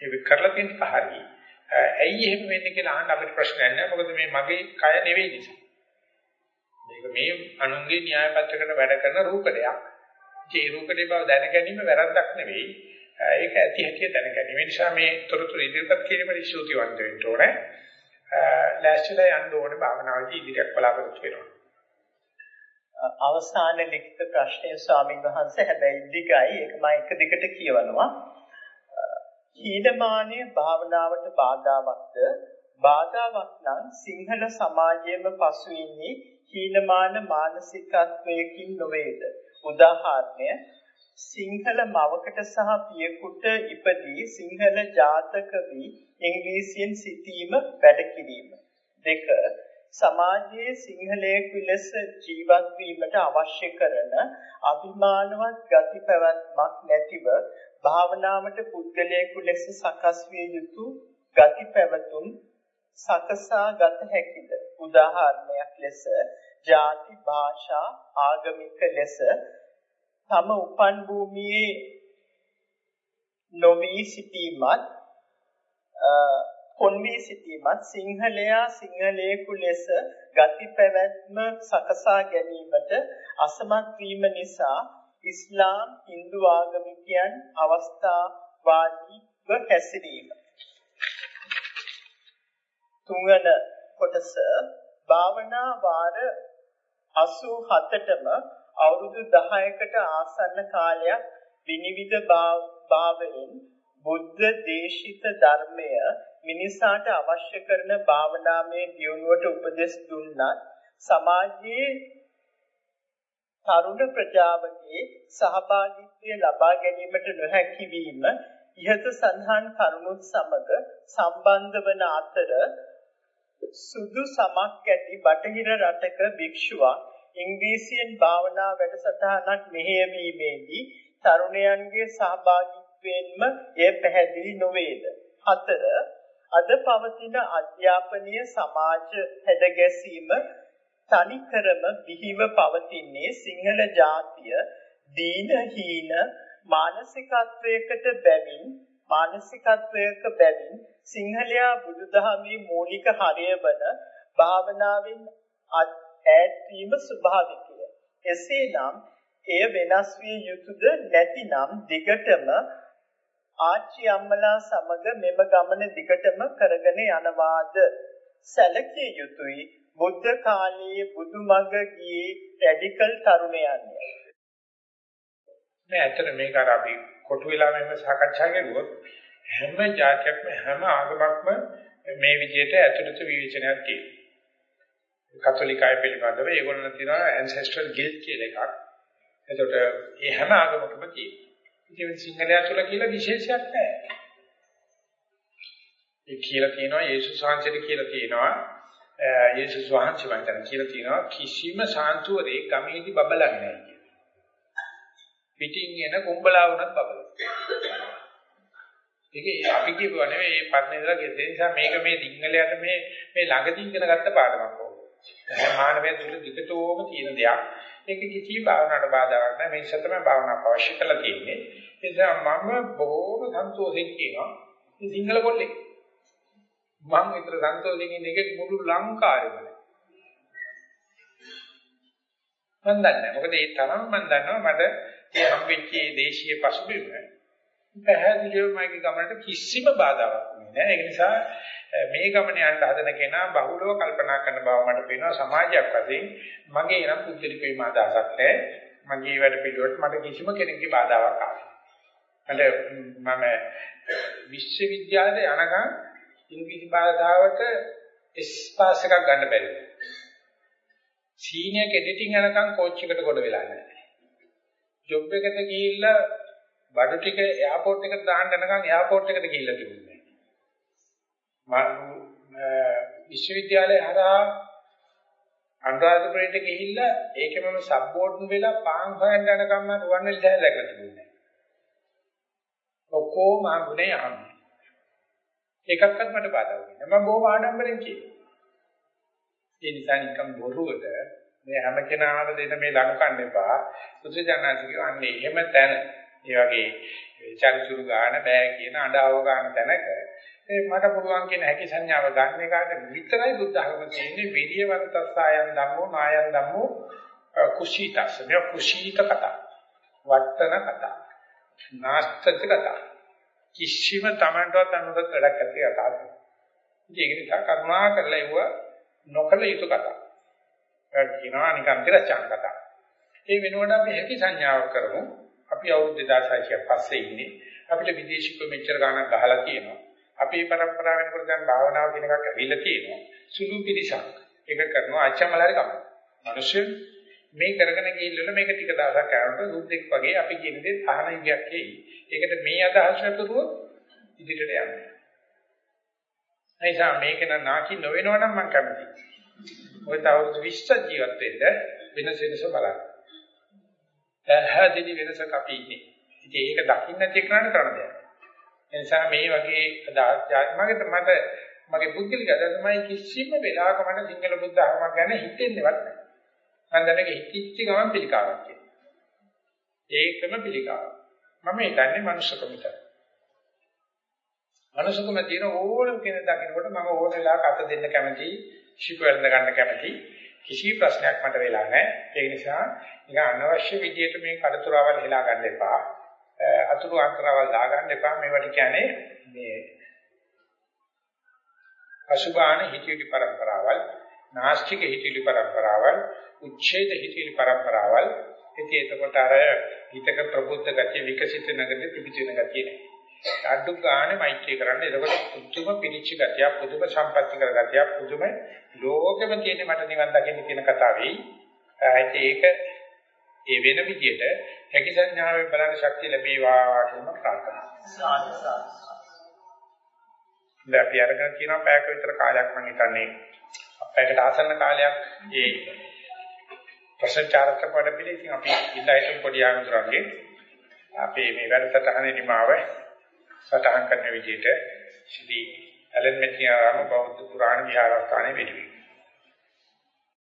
ඒක කරලා තියෙන හරියි. ඇයි එහෙම වෙන්නේ කියලා අහන්න අපිට ප්‍රශ්නයක් නැහැ. මොකද මේ මගේ කය නෙවෙයි නිසා. මේක මේ අනුන්ගේ න්‍යාය පත්‍රයකට වැඩ කරන රූපකයක්. ඒ රූපකේ බව දැන ගැනීම වැරද්දක් නෙවෙයි. ඒක ඇති හැටි දැන ගැනීම. ඒ නිසා මේ තොරතුරු ඉදිරිපත් කිරීමේ ශෝතිවන්ත වෙන්න ඕනේ. ලෑස්තිලා යන්න ඕනේ භාවනාවේදී ඉදිරියක් බලාපොරොත්තු වෙනවා. අවසාන ලිඛිත ප්‍රශ්නය ස්වාමින් වහන්සේ හැබැයි දිගයි ඒක මම එක දිගට කියවනවා. හීනමානය භාවනාවට බාධාවත්ද බාධාවක් නම් සිංහල සමාජයේම පසු ඉන්නේ හීනමාන මානසිකත්වයකින් නොවේද උදාහරණය සිංහල මවකට සහ පියෙකුට ඉපදී සිංහල ජාතක වී ඉංග්‍රීසියෙන් සිටීම වැඩ කිරීම දෙක සමාජයේ සිංහලයෙකු ලෙස ජීවත් වීමට අවශ්‍ය කරන අභිමානවත් ගති පැවැත්මක් නැතිව භාවනාවට පුද්ගලයෙකු ලෙස සකස් විය යුතු ගති පැවතුම් සකසා ගත හැකිද? උදාහරණයක් ලෙස ಜಾති භාෂා ආගමික ලෙස තම උපන් භූමියේ නොවි සිටීමත් පොන්වි සිටීමත් සිංහලයා සිංහලයෙකු ලෙස ගති පැවැත්ම සකසා ගැනීමට අසමත් වීම නිසා ඉස්ලාම් Hindu ආගමිකයන් අවස්ථාවාදීව හැසිරීම. තුන්වන කොටස භාවනා වාර 87ටම අවුරුදු 10කට ආසන්න කාලයක් විනිවිද භාවයෙන් බුද්ධ දේශිත ධර්මය මිනිසාට අවශ්‍ය කරන භාවනාමය දියුණුවට උපදෙස් දුන්නත් සමාජයේ තරුණ ප්‍රජාවගේ සහභාගීත්වය ලබා ගැනීමට නොහැකි වීම ඉහත සඳහන් කරුණුත් සමග සම්බන්ධ වන අතර සුදු සමක් ඇති බටහිර රටක භික්ෂුවක් ඉංග්‍රීසියෙන් භාවනා වැඩසටහනක් මෙහෙයවීමේදී තරුණයන්ගේ සහභාගීත්වය තත්වෙන්ම එය පැහැදිලි නොවේද? 4. අද පවතින අධ්‍යාපනීය සමාජ හැඩගැසීම තනිකරම විහිව පවතින්නේ සිංහල ජාතිය දීන හීන මානසිකත්වයකට බැවින් මානසිකත්වයක බැවින් සිංහලයා බුදුදහමේ මූලික හරය වන භාවනාවෙන් ඈත් වීම ස්වභාවිකය. එසේනම් එය වෙනස් විය යුතුද නැතිනම් දිගටම ආච්චි අම්මලා සමග මෙම ගමන දිගටම කරගෙන යනවාද සැලකිය යුතුයි බුද්ධ කාලයේ බුදුමඟ ගියේ රැඩිකල් තරුණයන්ය. නෑ ඇත්තට මේක අර අපි කොටු වෙලා මෙහෙම සාකච්ඡා කරුවොත් හැම જાතියක්ම හැම ආගමක්ම මේ විදිහට ඇතුළත විවේචනයක් තියෙනවා. කතෝලිකය පිළිබඳව ඒගොල්ලන් තියෙනවා ancestral guilt කියලා එකක්. එතකොට මේ හැම ආගමකම තියෙනවා. ඉතින් සිංහලයා තුළ කියලා විශේෂයක් නැහැ. ඒ කියලා තියෙනවා යේසුස් වහන්සේට කියලා තියෙනවා යේසුස් වහන්සේ වන්දන කියලා තියෙනවා කිසිම සාන්තුවරේ ගමේදී බබලන්නේ නැහැ පිටින් එන කුඹලා වුණත් බබලන. ඒක අපි කියපුවා නෙවෙයි මේ පරණ ඉඳලා කියන නිසා මේක මේ සිංහලයට මේ මේ ළඟදී ඉගෙන ගත්ත පාඩමක් ඕක. මානවය තුළ විකටෝම තියෙන දෙයක්. ඒක කිසි භාවනාවට බාධාවක් නැහැ. මේ නිසා තමයි භාවනාවක් අවශ්‍ය කරලා තියෙන්නේ. ඒ නිසා මම බොහෝම සන්තෝෂෙන් කියනවා. මේ සිංහල කොල්ලෙක්. මම විතර සන්තෝෂෙන් ඉන්න එකෙක් මුළු ලංකාවෙම නැහැ. මම දන්නේ මොකද ඒ තරම් මම දන්නවා මට ඒ හම්බෙච්ච දේශීය පසුබිම පැහැදිලිව මගේ ගමනට කිසිම බාධාවක් නෑ. ඒක නිසා මේ ගමන යන්න හදන කෙනා බහුලව කල්පනා කරන බව මට පේනවා සමාජයක් වශයෙන් මගේ නම් පුද්ගලික වීම අදහසක් නැහැ. මගේ වැඩ පිළිවෙලට මට කිසිම කෙනෙකුගේ බාධාවක් ආවේ. මට මම විශ්වවිද්‍යාලේ යනකම් ඉංග්‍රීසි භාෂාවට එස් පාස් එකක් ගන්න බැරි වුණා. සීනියර් එඩිටින් යනකම් කෝච් එකට කොට වෙලා නැහැ. ජොබ් එකට ගිහිල්ලා බඩු ටික එයාපෝට් එකට දාන්න යනකම් එයාපෝට් එකට ගිහිල්ලා තිබුණේ මම විශ්වවිද්‍යාලය හරහා අනුරාධපුරයට ගිහිල්ලා ඒකේ මම සබ්බෝඩ්න් වෙලා පාන් හොයන්න යනකම් මම රුවන්වැලි දැල දැකලා තිබුණේ ඔක්කොම ආගුණේ යන්නේ ඒකක්වත් මට බාධා වෙන්නේ මම බොහොම ආඩම්බරෙන් කියනවා ඒ නිසා නිකම් බොරුවට මේ හැම කෙනාම දෙන මේ ලංකන්න එපා. සුත්‍රජානනාති කියන්නේ එහෙම තැන. ඒ වගේ චරිචුරු ගන්න බෑ කියන අඬාව ගන්න තැනක මට පුළුවන් කියන හැකි සංඥාව ගන්න එකට විතරයි බුද්ධ ධර්ම කියන්නේ විරියවන්තස්සයන් ධම්මෝ නායන් ධම්මෝ කුසීතස්ස මේ කුසීත කතා. වට්ටන කතා. නාස්තික කතා. කිසිම Tamanටවත් අනුරත් වැඩක් ඇති කතාවක්. ඒක නිසා කරුණා කරලා ඒව නොකල යුතු කතා. කියනවා නිකන් තිරචාන් කතා. ඒ වෙනුවට අපි හැකි සංඥාවක් කරමු. අපි අවුරුදු 2600ක් පස්සේ ඉන්නේ. අපිට විදේශිකව මෙච්චර ගාණක් ගහලා තියෙනවා. අපේ પરම්පරාව වෙනකොට දැන් භාවනාව කියන එකක් ඇවිල්ලා තියෙනවා. සුළු පිළිසක්. ඒක කරනවා අච්චමලාරි කම. මිනිස්සු මේ කරගෙන ගිහිල්ලා මේක ටික දවසක් කරනකොට සුද්දෙක් වගේ අපි කියන දේ අහන ඉගයක් එයි. ඒකට මේ අදහස් වැටුරුවොත් ඉදිරියට යන්නේ. එනිසා මේක නාකි නොවෙනවනම් මම කැමතියි. ඔය තව 20 ජීවත් වෙන්න වෙනස වෙනස බලන්න. පැහැදිලි වෙනසක් අපි ඉන්නේ. ඉතින් ඒක දකින්න නැති කරන්න කරන්න දෙයක්. ඒ නිසා මේ වගේ මගේ මට මගේ පුද්ගලික අදහසමයි කිසිම වෙලාවක මට සිංහල බුද්ධ ධර්මයක් ගැන හිතෙන්නේවත් නැහැ. මම දැනග හිතිච්ච ගමන් පිළිකාවක් කියලා. ඒකම පිළිකාවක්. මම හිතන්නේ මනුෂ්‍යකම විතරයි. මනුෂ්‍යකම තියෙන ඕනම කෙනෙක් දකිනකොට මම ඕන වෙලාවක අත දෙන්න කැමතියි ශිප වෙලඳ ගන්න කැමති කිසි ප්‍රශ්නයක් මට වෙලා නැහැ. ඒ නිසා නික අනවශ්‍ය විදියට මේ කඩතුරාවල් හෙලා ගන්න එපා. අතුරු අක්‍රවල් දා ගන්න එපා. මේවට කියන්නේ මේ අසුභාන හිතිවිලි પરම්පරාවල්, නාස්තික හිතිවිලි પરම්පරාවල්, උච්ඡේද හිතිවිලි પરම්පරාවල්. ඉතින් එතකොට අර හිතක ප්‍රබුද්ධ ගතිය විකසිත නැගදී පිපිචින ගතිය නෑ. අඩු ගානේ මෛත්‍රී කරන්න. එතකොට පුදුම පිරිච්ච ගතිය, පුදුම සම්පත්‍ති කර ගතිය, පුදුම ලෝකෙම තියෙන මට නිවන් දකින්න කියන කතාවෙයි. ඒක ඒ වෙන විදිහට හැකි සංඥාවෙන් බලන්න ශක්තිය ලැබේවා කියන ප්‍රාර්ථනා. දැන් අපි අරගෙන කියනවා පැයක විතර කාලයක් මම හිතන්නේ අපේකට ආසන්න කාලයක් ඒ ප්‍රශ්න චාරක වැඩ පිළිසින් අපි ඉඳලා හිටපු පොඩි ආමතුරුන්ගේ අපේ මේ වැඩසටහනේ නිමාව සටහන් කරන විදිහට ශ්‍රී ඇලන් මෙටියාරාම බෞද්ධ පුරාණ විහාරස්ථානයේ වෙඩි